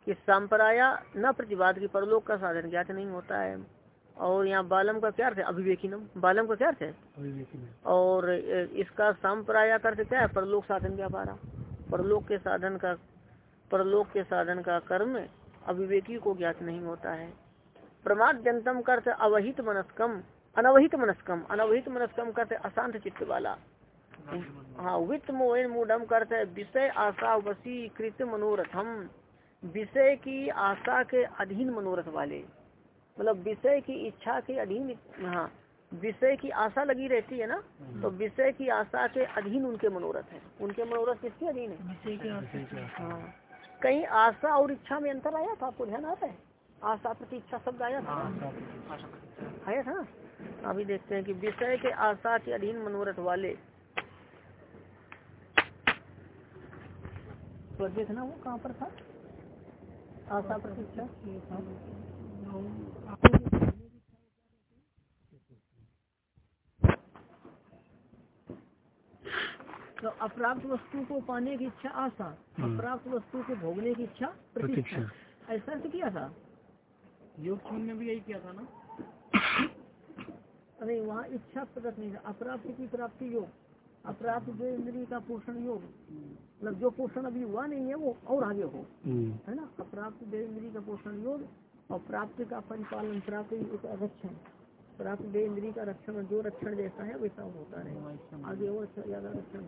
कि सांपराया न प्रतिवाद की परलोक का साधन ज्ञात नहीं होता है। और यहाँ बालम का क्या अर्थ है? अभिवेकिनम। बालम का क्या अर्थ है? और इसका सांपराया अर्थ क्या है? परलोक साधन व्यापारा परलोक के साधन का परलोक के साधन का कर्म अभिवेकी को ज्ञात नहीं होता है। प्रमाद जनतम अर्थ अवहित मनस्कम। अनवहित मनस्कम। अनवहित मनस्कम करते अशांत चित्त वाला। हाँ वित्त मोहन मूडम करते विषय आशा वसी कृत मनोरथम। विषय की आशा के अधीन मनोरथ वाले। मतलब विषय की इच्छा के अधीन हाँ विषय की आशा लगी रहती है ना तो विषय की आशा के अधीन उनके मनोरथ है। उनके मनोरथ किसके अधीन है? हाँ। कहीं आशा और इच्छा में अंतर आया था? आपको ध्यान आता है? आशा प्रति इच्छा शब्द आया था? आया था। अभी देखते हैं कि विषय के आशा के अधीन मनोरथ वाले। तो देखना वो कहाँ पर था? आशा प्रतीक्षा तो अप्राप्त वस्तु को पाने की इच्छा आशा हम्म। अप्राप्त वस्तु को भोगने की इच्छा प्रतीक्षा ऐसा तो किया था? योग में भी यही किया था ना? अरे वहाँ इच्छा प्रकट नहीं था। अप्राप्त की प्राप्ति योग अप्राप्त जो इंद्रिय का पोषण योग मतलब जो पोषण अभी हुआ नहीं है वो और आगे हो। हम्म, है ना? अप्राप्त देह इंद्रिय का पोषण योग और प्राप्त का परिपालन प्राप्त का रक्षण प्राप्त देह इंद्रिय का रक्षण जो रक्षण जैसा है वैसा होता रहे। आगे और अच्छा ज़्यादा रक्षण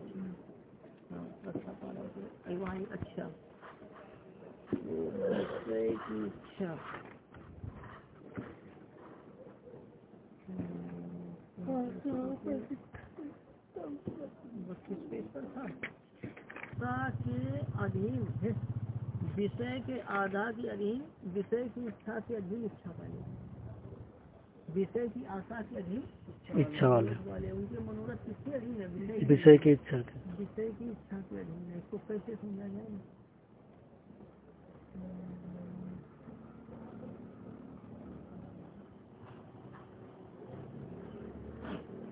हाँ रक्षा पालन के वहाँ अच्छा। की इच्छा बत्तीस पेज पर था। के अधीन है। विषय के आधा के अधीन विषय की इच्छा के अधीन इच्छा वाले। विषय की आशा के अधीन इच्छा वाले। वाले। उनके मनोरथ किसके अधीन है? विषय की- इच्छा के विषय की इच्छा के अधीन है। इसको कैसे समझा जाए?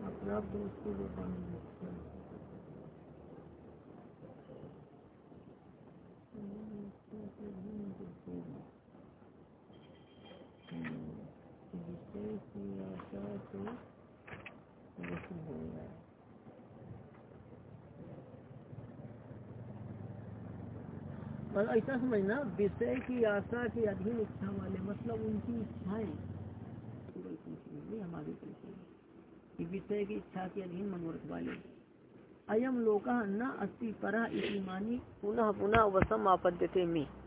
अप्राप्त वस्तु को पाने की इच्छा। विषय की आशा से वस्तु हो गया और ऐसा समझना, विषय की आशा के अधीन इच्छा वाले मतलब उनकी इच्छाएँ। नहीं हम आगे कि विषय की इच्छा के अधीन मनोरथ वाले। अयम लोका न अस्ति, परा मानी पुनः पुनः वसम आपद्यते में।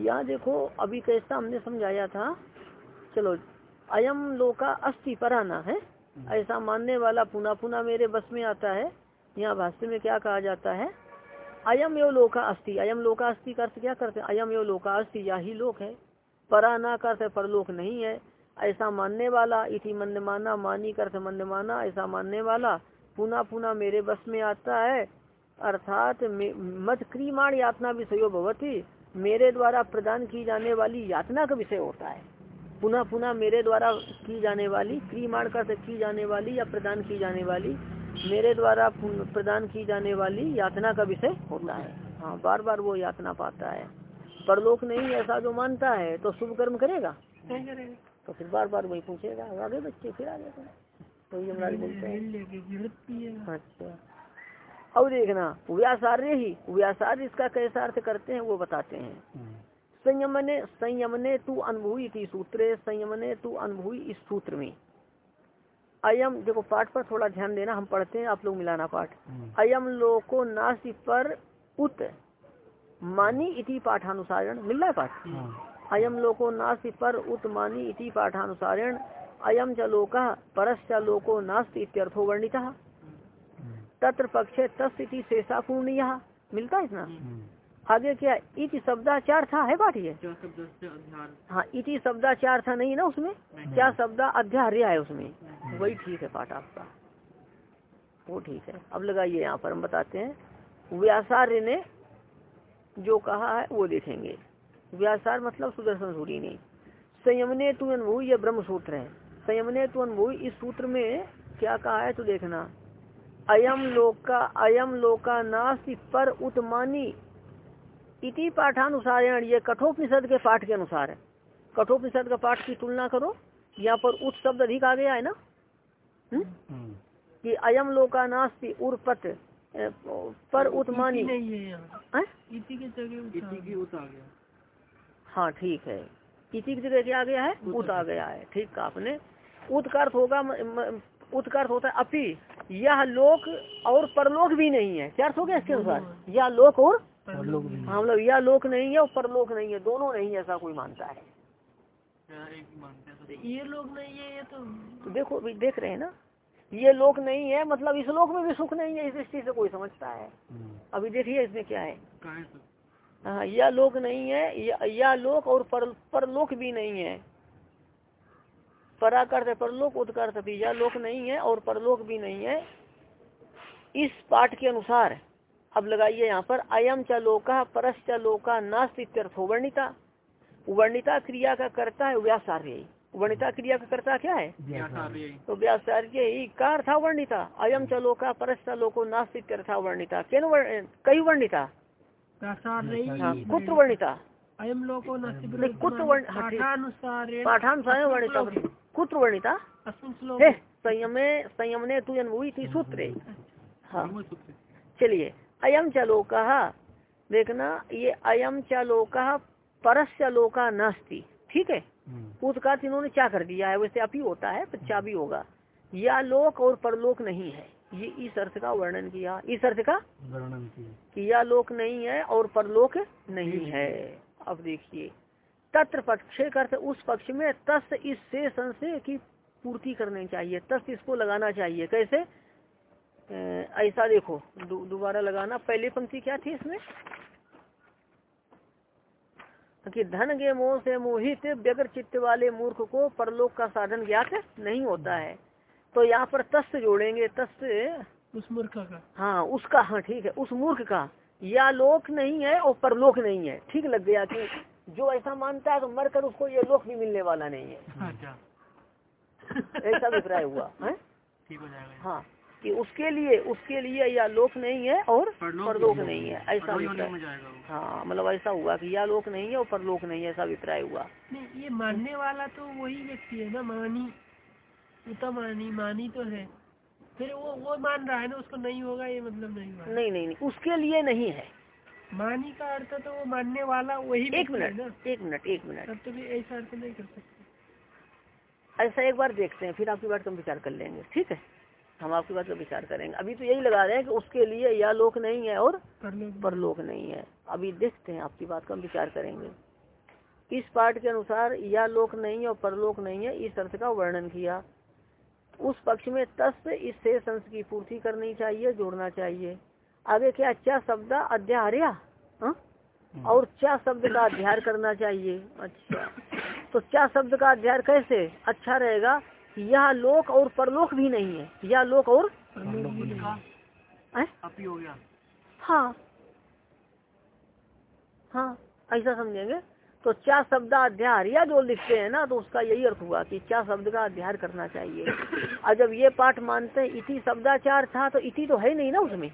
यहाँ देखो अभी कैसा हमने समझाया था। चलो अयम लोका अस्थि परा ना है ऐसा मानने वाला पुनः पुनः मेरे बस में आता है। यहाँ भाष्य में क्या कहा जाता है? अयम यो लोका अस्थि अयम लोका अस्थि का अर्थ क्या करते हैं? अयम यो लोका अस्ति यही लोक है। परा ना करते परलोक नहीं है। ऐसा मानने वाला इति माना मानी करते माना ऐसा मानने वाला पुनः पुनः मेरे बस में आता है। अर्थात मत क्रीमाण यातना विषयो भवती। मेरे द्वारा प्रदान की जाने वाली यातना का विषय होता है पुनः पुनः मेरे द्वारा की जाने वाली क्रीमाण करते की जाने वाली या प्रदान की जाने वाली मेरे द्वारा प्रदान की जाने वाली यातना का विषय होता है हाँ बार बार वो यातना पाता है परलोक नहीं ऐसा जो मानता है तो शुभ कर्म करेगा नहीं करेगा तो फिर बार बार वही पूछेगा आगे बच्चे फिर आगे तो हमारे बोलते हैं है अच्छा अब देखना व्यासार्य ही व्यासार्य इसका कैसा अर्थ करते हैं वो बताते हैं। हम्म, संयमने संयमने तू अनुभूई थी सूत्रे संयमने तू अनुभूई इस सूत्र में। अयम देखो पाठ पर थोड़ा ध्यान देना हम पढ़ते हैं आप लोग मिलाना पाठ। अयम लोको नास्ति पर उत मानी इति पाठानुसारण मिल रहा है पाठ? हाँ, अयम लोको नास्ति पर उत मानी इति पाठानुसारण अयम च लोका परश्च लोको नास्ति इत्यर्थो वर्णिता। तत्र पक्षे तस्थिति शेषा पूर्णिया। मिलता है इतना हम्म, आगे क्या इति शब्दाचार था है पाठ ये? हाँ इति शब्दाचार था नहीं ना उसमें? क्या शब्द अध्यार्य है उसमें? वही ठीक है पाठ आपका। वो ठीक है। अब लगाइए यहाँ पर हम बताते हैं। व्यासार्य ने जो कहा है वो देखेंगे व्यासार मतलब सुदर्शन सूरी ने संयमने तु अनुभू ये ब्रह्म सूत्र है। संयमने तु अनुभू इस सूत्र में क्या कहा है तो देखना। अयम लोका अयम लोका नास्ति पर उत्मानी इति पाठानुसार ये कठोपनिषद के पाठ के अनुसार है। कठोपनिषद का पाठ की तुलना करो यहाँ पर उत शब्द अधिक आ गया है ना? हम्म? हम्म, कि अयम लोका नास्ति उर्पत पर उत्मानी इति नहीं है यहाँ? इति के जगह की उत आ गया। हाँ ठीक है। इसी की जगह क्या आ गया है? उत आ गया। है। ठीक आपने। उत का अर्थ होगा म- म- उत का अर्थ होता है अपी। यह लोक और परलोक भी नहीं है। क्या अर्थ हो गया इसके अनुसार? यह लोक और हाँ मतलब यह लोक नहीं है और परलोक नहीं है। दोनों नहीं ऐसा कोई मानता है। क्या एक ही मानते हैं तो ये लोग नहीं है ये तो तो देखो अभी देख रहे हैं ना। ये लोक नहीं है मतलब इस लोक में भी सुख नहीं है इस दृष्टि से कोई समझता है। हम्म, अभी देखिए इसमें क्या है। कहाँ है यह लोक नहीं है यह यह लोक और पर परलोक भी नहीं है। परा परलोक उत्कर्थ भी यह लोक नहीं है और परलोक भी नहीं है। इस पाठ के अनुसार अब लगाइए यहाँ पर अयम च लोका परस च लोका नास्त इत्यर्थो वर्णिता। वर्णिता क्रिया का करता है व्यासार्य। वर्णिता क्रिया का कर्ता क्या है? तो व्यासार्य ही का अर्था वर्णिता। अयम च लोका परस्त लोको नास्तिक अर्था वर्णिता। केन वर्ण कई वर्णिता? हाँ। कुत्र वर्णिता? अयम लोको पाठानुसार वर्णिता? कुत्र वर्णिता? संयमे संयमने तु अनुभवी थी सूत्रे। हाँ। चलिए अयम च लोका देखना ये अयम च लोका परस्य लोका नास्ति। ठीक है? उत्का इन्होंने क्या कर दिया है? वैसे आप ही होता है तो चा भी होगा। या लोक और परलोक नहीं है। ये इस अर्थ का वर्णन किया। इस अर्थ का वर्णन किया। कि या लोक नहीं है और परलोक नहीं है। अब देखिए तत्र पक्षे का अर्थ उस पक्ष में तस् इस से संशय की पूर्ति करनी चाहिए तस् इसको लगाना चाहिए। कैसे? ऐसा देखो दो- दोबारा लगाना। पहली पंक्ति क्या थी इसमें? कि धन के मोह से मोहित व्यगर चित्त वाले मूर्ख को परलोक का साधन ज्ञात नहीं होता है। तो यहाँ पर तस् जोड़ेंगे तस् उस मूर्ख का। हाँ उसका हाँ ठीक है उस मूर्ख का। या लोक नहीं है और परलोक नहीं है। ठीक लग गया कि जो ऐसा मानता है तो मरकर उसको ये लोक भी मिलने वाला नहीं है। अच्छा। ऐसा अभिप्राय हुआ है? ठीक हो जाएगा। हाँ कि उसके लिए उसके लिए या लोक नहीं है और परलोक नहीं है। ऐसा हाँ मतलब ऐसा हुआ कि या लोक नहीं है और परलोक नहीं है ऐसा अभिप्राय हुआ। नहीं ये मानने वाला तो वही व्यक्ति है ना मानी मानी मानी तो है। फिर वो वो मान रहा है ना उसको नहीं होगा ये मतलब नहीं हुआ नहीं नहीं नहीं उसके लिए नहीं है। मानी का अर्थ तो वो मानने वाला वही एक मिनट एक मिनट एक मिनट। तब तो भी ऐसा अर्थ नहीं कर सकते। ऐसा एक बार देखते हैं फिर आपकी बात का हम विचार कर लेंगे ठीक है? हम आपकी बात का विचार करेंगे। अभी तो यही लगा रहे हैं कि उसके लिए या लोक नहीं है और परलोक नहीं। है। अभी देखते हैं आपकी बात का हम विचार करेंगे। इस पाठ के अनुसार या लोक नहीं है और परलोक नहीं है इस अर्थ का वर्णन किया। उस पक्ष में तस् इस शेष अंश की पूर्ति करनी चाहिए जोड़ना चाहिए। आगे क्या चा शब्द अध्यार्या? हाँ? और चा शब्द का अध्ययन करना चाहिए। अच्छा। तो चा शब्द का अध्ययन कैसे? अच्छा रहेगा यह लोक और परलोक भी नहीं है। यह लोक और हाँ। हाँ ऐसा समझेंगे? तो क्या शब्द अध्यार या जो लिखते हैं ना तो उसका यही अर्थ हुआ कि क्या शब्द का अध्यार करना चाहिए। और जब ये पाठ मानते हैं, इति शब्दाचार था तो इति तो है नहीं ना उसमें।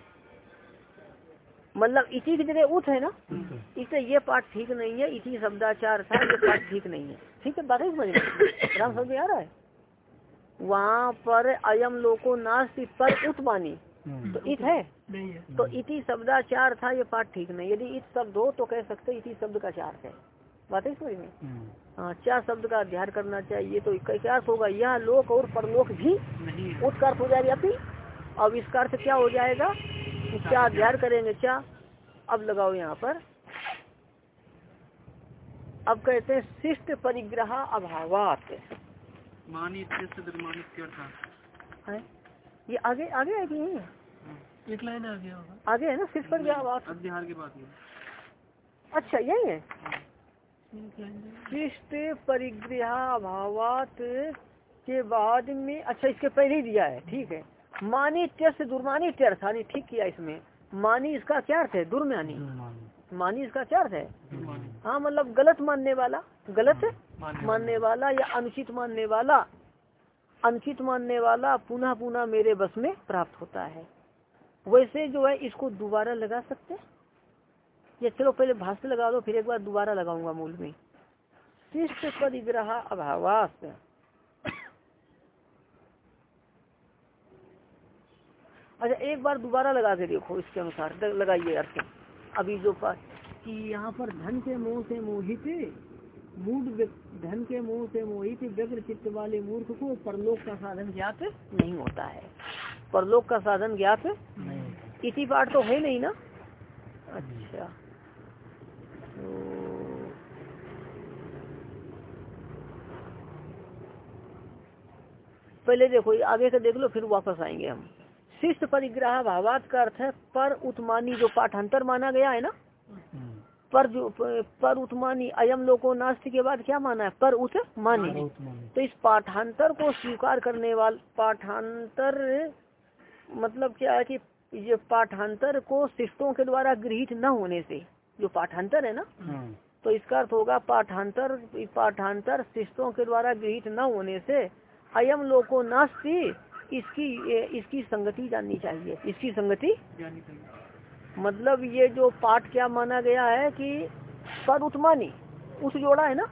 मतलब इति की जगह उत है ना? इसलिए ये पाठ ठीक नहीं है, इति शब्दाचार था, ये पाठ ठीक नहीं है। ठीक है, बात समझ राम समझ आ रहा है? वहाँ पर अयम लोको नास्ति पर उत मानी। तो इत है? तो इति शब्दाचार था, ये पाठ ठीक नहीं यदि इत शब्द हो तो कह सकते इति शब्द का चार है। बात है समझ में? हाँ चार शब्द का अध्ययन करना चाहिए तो क्या अर्थ होगा। यह लोक और परलोक भी है उसका अर्थ हो जाएगा अभी। अब इसका अर्थ क्या हो जाएगा? क्या अध्ययन करेंगे क्या? अब लगाओ यहाँ पर। अब कहते हैं शिष्ट परिग्रह अभावात। है? ये आगे आगे है कि नहीं? एक लाइन आ गया होगा। आगे है ना शिष्ट परिग्रह अध्याहार के बाद अच्छा यही है। परिग्रह अभावात के बाद में अच्छा इसके पहले ही दिया है ठीक है। मानी से दुर्मानी अर्थ नहीं ठीक किया इसमें। मानी इसका क्या अर्थ है? दुर्मानी। मानी इसका क्या अर्थ है? हाँ मतलब गलत मानने वाला। गलत? मानने मानने वाला या अनुचित मानने वाला। अनुचित मानने वाला पुनः पुनः मेरे बस में प्राप्त होता है। वैसे जो है इसको दोबारा लगा सकते हैं? या चलो पहले भाष्य लगा दो फिर एक बार दोबारा लगाऊँगा मूल में। शिष्ट परिग्रह अभावास अच्छा एक बार दोबारा लगा के देखो इसके अनुसार लगाइए अर्थ। अभी जो पास कि यहाँ पर धन के मोह से मोहित मूड धन के मोह से मोहित व्यग्र चित्त वाले मूर्ख को परलोक का साधन ज्ञात नहीं होता है। परलोक का साधन ज्ञात इसी पाठ तो है नहीं ना? अच्छा। पहले देखो आगे का देख लो फिर वापस आएँगे हम। शिष्ट परिग्रह भावात का अर्थ है पर उत्मानी जो पाठांतर माना गया है ना? पर जो पर उत्मानी अयम लोको नास्ति के बाद क्या माना है? पर उत मानी तो इस पाठांतर को स्वीकार करने वाल पाठांतर मतलब क्या है कि ये पाठांतर को शिष्टों के द्वारा गृहित न होने से। जो पाठांतर है ना तो इसका अर्थ होगा पाठांतर पाठांतर शिष्टों के द्वारा गृहित न होने से अयम लोको नास्ती इसकी इसकी संगति जाननी चाहिए। इसकी संगति मतलब ये जो पाठ क्या माना गया है कि पर उत्मानी उस जोड़ा है ना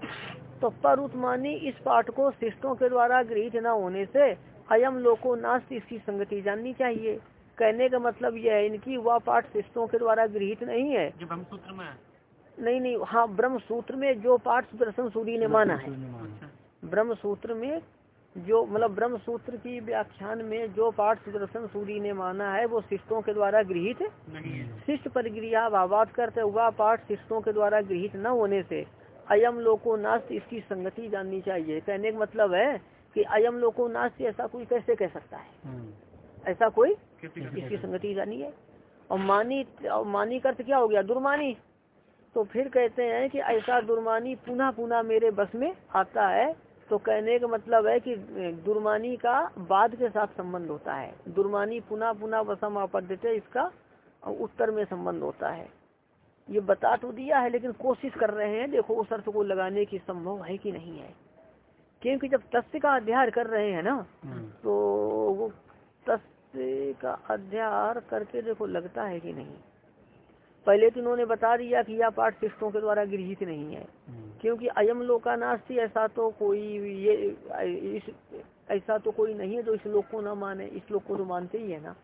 तो पर उत्मानी इस पाठ को शिष्टों के द्वारा गृहित न होने से अयम लोको नास्त इसकी संगति जाननी चाहिए। कहने का मतलब यह है इनकी वह पाठ शिष्टों के द्वारा गृहित नहीं है। जो ब्रह्मसूत्र में नहीं नहीं हाँ ब्रह्म सूत्र में जो पाठ सुदर्शन सूरी ने माना है। अच्छा। ब्रह्म सूत्र में जो मतलब ब्रह्म सूत्र की व्याख्यान में जो पाठ सुदर्शन सूरी ने माना है वो शिष्टों के द्वारा गृहित नहीं शिष्ट परिक्रिया भावात करते हुआ पाठ शिष्टों के द्वारा गृहित न होने से अयम लोको नास्त इसकी संगति जाननी चाहिए। कहने का मतलब है कि अयम लोको नास्त ऐसा कोई कैसे कह सकता है? हम्म। ऐसा कोई इसकी संगति जानी है। और मानी और मानी का अर्थ क्या हो गया? दुर्मानी। तो फिर कहते हैं कि ऐसा दुर्मानी पुनः पुनः मेरे बस में आता है। तो कहने का मतलब है कि दुर्मानी का बाद के साथ संबंध होता है। दुर्मानी पुनः पुनः वसम आपद्यते इसका उत्तर में संबंध होता है। ये बता तो दिया है लेकिन कोशिश कर रहे हैं देखो उस अर्थ को लगाने की संभव है कि नहीं है। क्योंकि जब तस्य का अध्ययन कर रहे हैं ना हम्म। तो वो तस्य का अध्यार करके देखो लगता है कि नहीं। पहले तो इन्होंने बता दिया कि यह पाठ शिष्टों के द्वारा गृहित नहीं है। हम्म। क्योंकि अयम लोका नास्ती ऐसा तो कोई ये इस ऐसा तो कोई नहीं है जो इस लोक को ना माने। इस लोक को तो मानते ही है ना।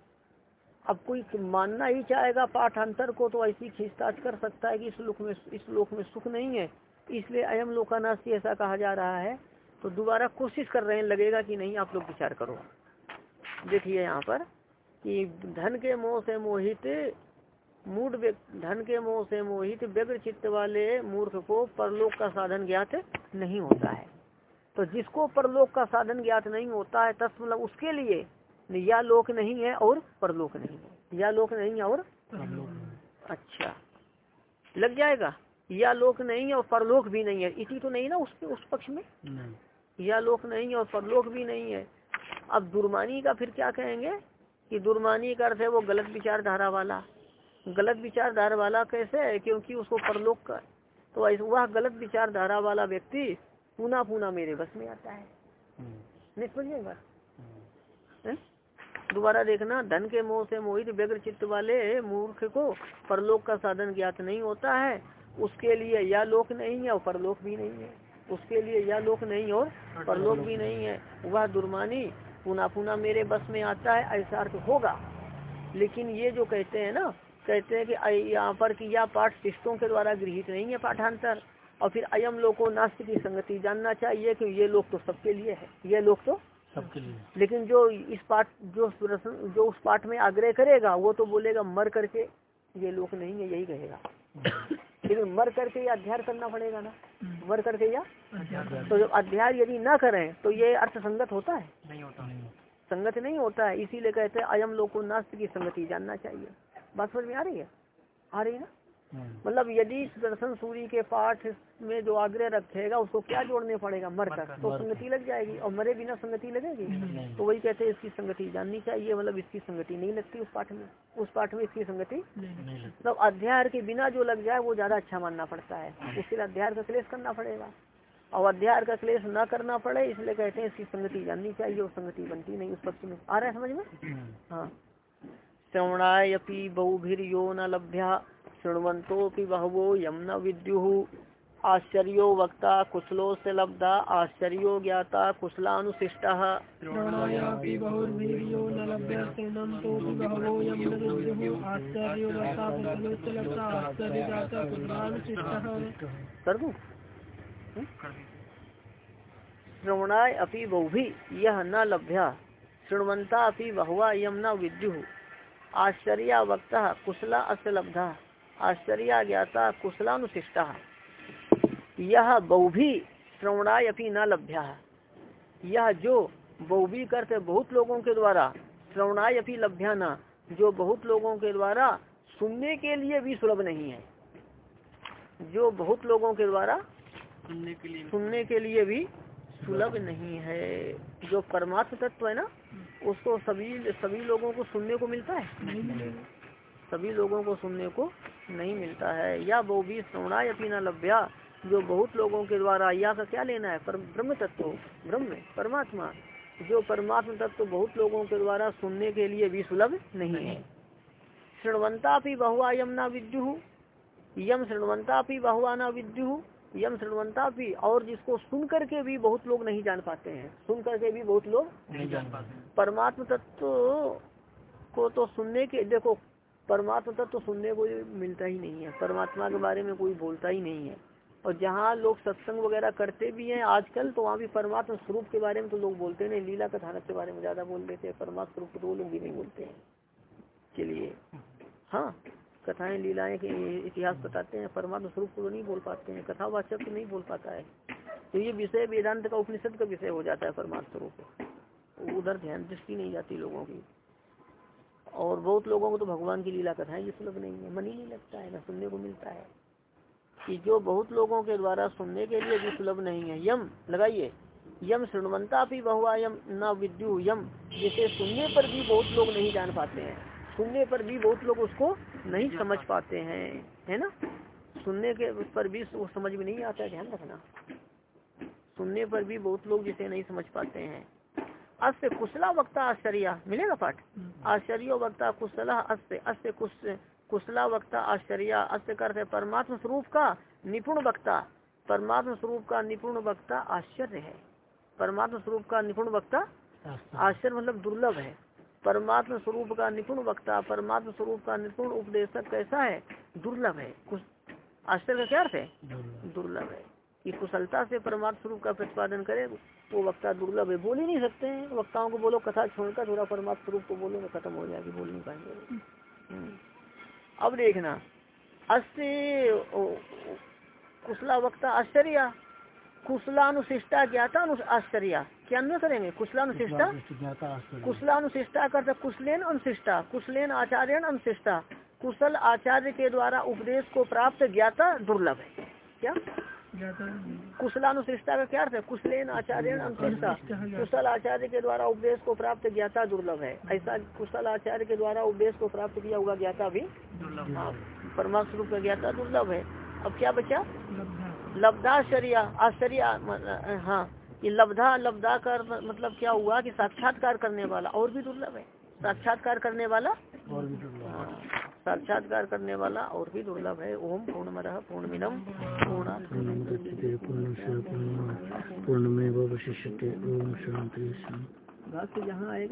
अब कोई मानना ही चाहेगा पाठांतर को तो ऐसी खींचताछ कर सकता है कि इस लोक में इस लोक में सुख नहीं है। इसलिए अयम लोका नास्ती ऐसा कहा जा रहा है। तो दोबारा कोशिश कर रहे हैं लगेगा कि नहीं आप लोग विचार करो। देखिए यहाँ पर कि धन के मोह से मोहित मूड धन के मोह से मोहित व्यग्र चित्त वाले मूर्ख को परलोक का साधन ज्ञात नहीं होता है। तो जिसको परलोक का साधन ज्ञात नहीं होता है तस मतलब उसके लिए या लोक नहीं है और परलोक नहीं है। या लोक नहीं है और अच्छा। लग जाएगा। या लोक नहीं है और परलोक भी नहीं है। इसी तो नहीं ना उस उस पक्ष में? नहीं। या लोक नहीं है और परलोक भी नहीं है। अब दुर्मानी का फिर क्या कहेंगे? कि दुर्मानी का अर्थ है वो गलत विचारधारा वाला। गलत विचारधारा वाला कैसे है? क्योंकि उसको परलोक का तो वह गलत विचारधारा वाला व्यक्ति पुनः पुनः मेरे बस में आता है। हम्म। नहीं समझिएगा हम्म। दोबारा देखना धन के मोह से मोहित व्यग्र चित्त वाले मूर्ख को परलोक का साधन ज्ञात नहीं होता है। उसके लिए या लोक नहीं है और परलोक भी नहीं है। उसके लिए या लोक नहीं और परलोक भी नहीं है। वह दुर्मानी पुनः पुनः मेरे बस में आता है ऐसा अर्थ होगा। लेकिन ये जो कहते हैं ना कहते हैं कि यहाँ पर कि यह पाठ शिष्टों के द्वारा गृहित नहीं है पाठांतर। और फिर अयम लोको नास्त की संगति जानना चाहिए कि ये लोग तो सबके लिए है। ये लोग तो सबके लिए। लेकिन जो इस पाठ जो जो उस पाठ में आग्रह करेगा वो तो बोलेगा मर करके ये लोक नहीं है यही कहेगा। लेकिन मर करके या अध्ययन करना पड़ेगा ना। मर करके या? तो जब अध्ययन यदि ना करें तो ये अर्थ संगत होता है? नहीं होता संगत नहीं होता है इसीलिए कहते हैं अयम लोग को नास्त की संगति जानना चाहिए। बात समझ में आ रही है? आ रही है ना? हम्म। मतलब यदि दर्शन सूरी के पाठ में जो आग्रह रखेगा उसको क्या जोड़ने पड़ेगा? मर कर तो संगति लग जाएगी। और मरे बिना संगति लगेगी? तो वही कहते हैं इसकी संगति जाननी चाहिए। मतलब इसकी संगति नहीं लगती उस पाठ में। उस पाठ में इसकी संगति मतलब अध्याय के बिना जो लग जाए वो ज़्यादा अच्छा मानना पड़ता है। उसके लिए अध्याय का क्लेश करना पड़ेगा। और अध्याय का क्लेश न करना पड़े इसलिए कहते हैं इसकी संगति जाननी चाहिए और संगति बनती नहीं उस पक्ष में। आ रहा है समझ में? हम्म। हाँ। श्रवणायपि बहुभिर्यो न लभ्या। शृण्वन्तोऽपि बहवो यम न विद्युः। आश्चर्यो वक्ता कुशलो से लब्धा आश्चर्यो ज्ञाता कुशलानुशिष्टः श्रवणाय अपि बहुभी यह न लभ्या शृण्वंता अपि बहुवा यम न विद्युः। आश्चर्य वक्ता कुशला अस्य लब्धा। आश्चर्य ज्ञाता कुशलानुशिष्टा यह बहुभी श्रवणाय अपि न लभ्या। यह जो बहुभी करते बहुत लोगों के द्वारा श्रवणाय अपि लभ्या न जो बहुत लोगों के द्वारा सुनने के लिए भी सुलभ नहीं है। जो बहुत लोगों के द्वारा सुनने के लिए सुनने के लिए भी सुलभ नहीं है। जो परमात्म तत्व है ना उसको सभी सभी लोगों को सुनने को मिलता है? सभी लोगों को सुनने को नहीं मिलता है। या वो भी श्रवणा अपनी न लभ्या जो बहुत लोगों के द्वारा या का क्या लेना है? पर ब्रह्म तत्व ब्रह्म परमात्मा जो परमात्मा तत्व बहुत लोगों के द्वारा सुनने के लिए भी सुलभ नहीं है। श्रृणवंता भी बहुआ यम ना विद्यु यम श्रृणवंता भी बहुआ ना विद्यु यम श्रृणवंता भी और जिसको सुन करके भी बहुत लोग नहीं जान पाते हैं। सुन करके भी बहुत लोग नहीं जान पाते परमात्मा तत्व को तो सुनने के देखो परमात्मा तत्व सुनने को मिलता ही नहीं है। परमात्मा के बारे में कोई बोलता ही नहीं है। और जहाँ लोग सत्संग वगैरह करते भी हैं आजकल तो वहाँ भी परमात्मा स्वरूप के बारे में तो लोग बोलते नहीं लीला कथानक के बारे में ज़्यादा बोल देते हैं। परमात्मा स्वरूप तो लोग भी नहीं बोलते हैं। चलिए हाँ। कथाएँ, लीलाएँ के इतिहास बताते हैं, परमात्मा स्वरूप को तो नहीं बोल पाते हैं कथावाचक तो नहीं बोल पाता है। तो ये विषय, वेदांत का उपनिषद का विषय हो जाता है परमात्मा स्वरूप उधर ध्यान दृष्टि नहीं जाती लोगों की। और बहुत लोगों को तो भगवान की लीला कथाएँ भी सुलभ नहीं है, मन ही नहीं लगता है, न सुनने को मिलता है। कि जो बहुत लोगों के द्वारा सुनने के लिए भी सुलभ नहीं है, यम, लगाइए। यम श्रृणवंता भी बहुआ यम न विद्यु, यम। जिसे सुनने पर भी बहुत लोग नहीं जान पाते हैं। सुनने पर भी बहुत लोग उसको नहीं समझ पाते हैं, है ना? सुनने के पर भी वो समझ में नहीं आता ध्यान रखना। सुनने पर भी बहुत लोग जिसे नहीं समझ पाते हैं। अस्य कुशला वक्ता आश्चर्य मिलेगा पाठ? आश्चर्य वक्ता कुशला, अस्य अस्य कुश, कुशला वक्ता आश्चर्य। अस्य करते परमात्मा स्वरूप का निपुण वक्ता। परमात्मा स्वरूप का निपुण वक्ता आश्चर्य है। परमात्मा स्वरूप का निपुण वक्ता आश्चर्य मतलब दुर्लभ है। परमात्मा स्वरूप का निपुण वक्ता परमात्मा स्वरूप का निपुण उपदेशक कैसा है? दुर्लभ है। कुछ आश्चर्य का क्या अर्थ है? दुर्लभ। है। कि कुशलता से परमात्मा स्वरूप का प्रतिपादन करे वो वक्ता दुर्लभ है। बोल ही नहीं सकते हैं। वक्ताओं को बोलो कथा छोड़कर थोड़ा परमात्मा स्वरूप को बोलो खत्म हो जाएगी बोल नहीं पाएँगे। हम्म। अब देखना अस्य कुशला वक्ता आश्चर्य। कुशलानुशिष्टा ज्ञाता आश्चर्य। क्या अन्य करेंगे? कुशलानुशिष्टा कुशलानुशिष्टा करते कुशलेन अनुशिष्टा कुशलेन आचार्य अनुशिष्टा कुशल आचार्य के द्वारा उपदेश को प्राप्त ज्ञाता दुर्लभ है। क्या? कुशलानुशिष्टा का क्या अर्थ है? कुशलेन आचार्य अनुशिष्टा कुशल आचार्य के द्वारा उपदेश को प्राप्त ज्ञाता दुर्लभ है। ऐसा कुशल आचार्य के द्वारा उपदेश को प्राप्त किया हुआ ज्ञाता भी हाँ परमात्म स्वरूप का ज्ञाता दुर्लभ है। अब क्या बचा? लब्धाश्चर्य आश्चर्य हाँ ये लब्धा लब्धा कर मतलब क्या हुआ कि साक्षात्कार करने वाला और भी दुर्लभ है? साक्षात्कार करने वाला? और भी दुर्लभ साक्षात्कार करने वाला और भी दुर्लभ है। ओम पूर्णमद पूर्णमिदम पूर्णा पूर्णमेव वशिष्यते ओम शांति जहाँ आएगा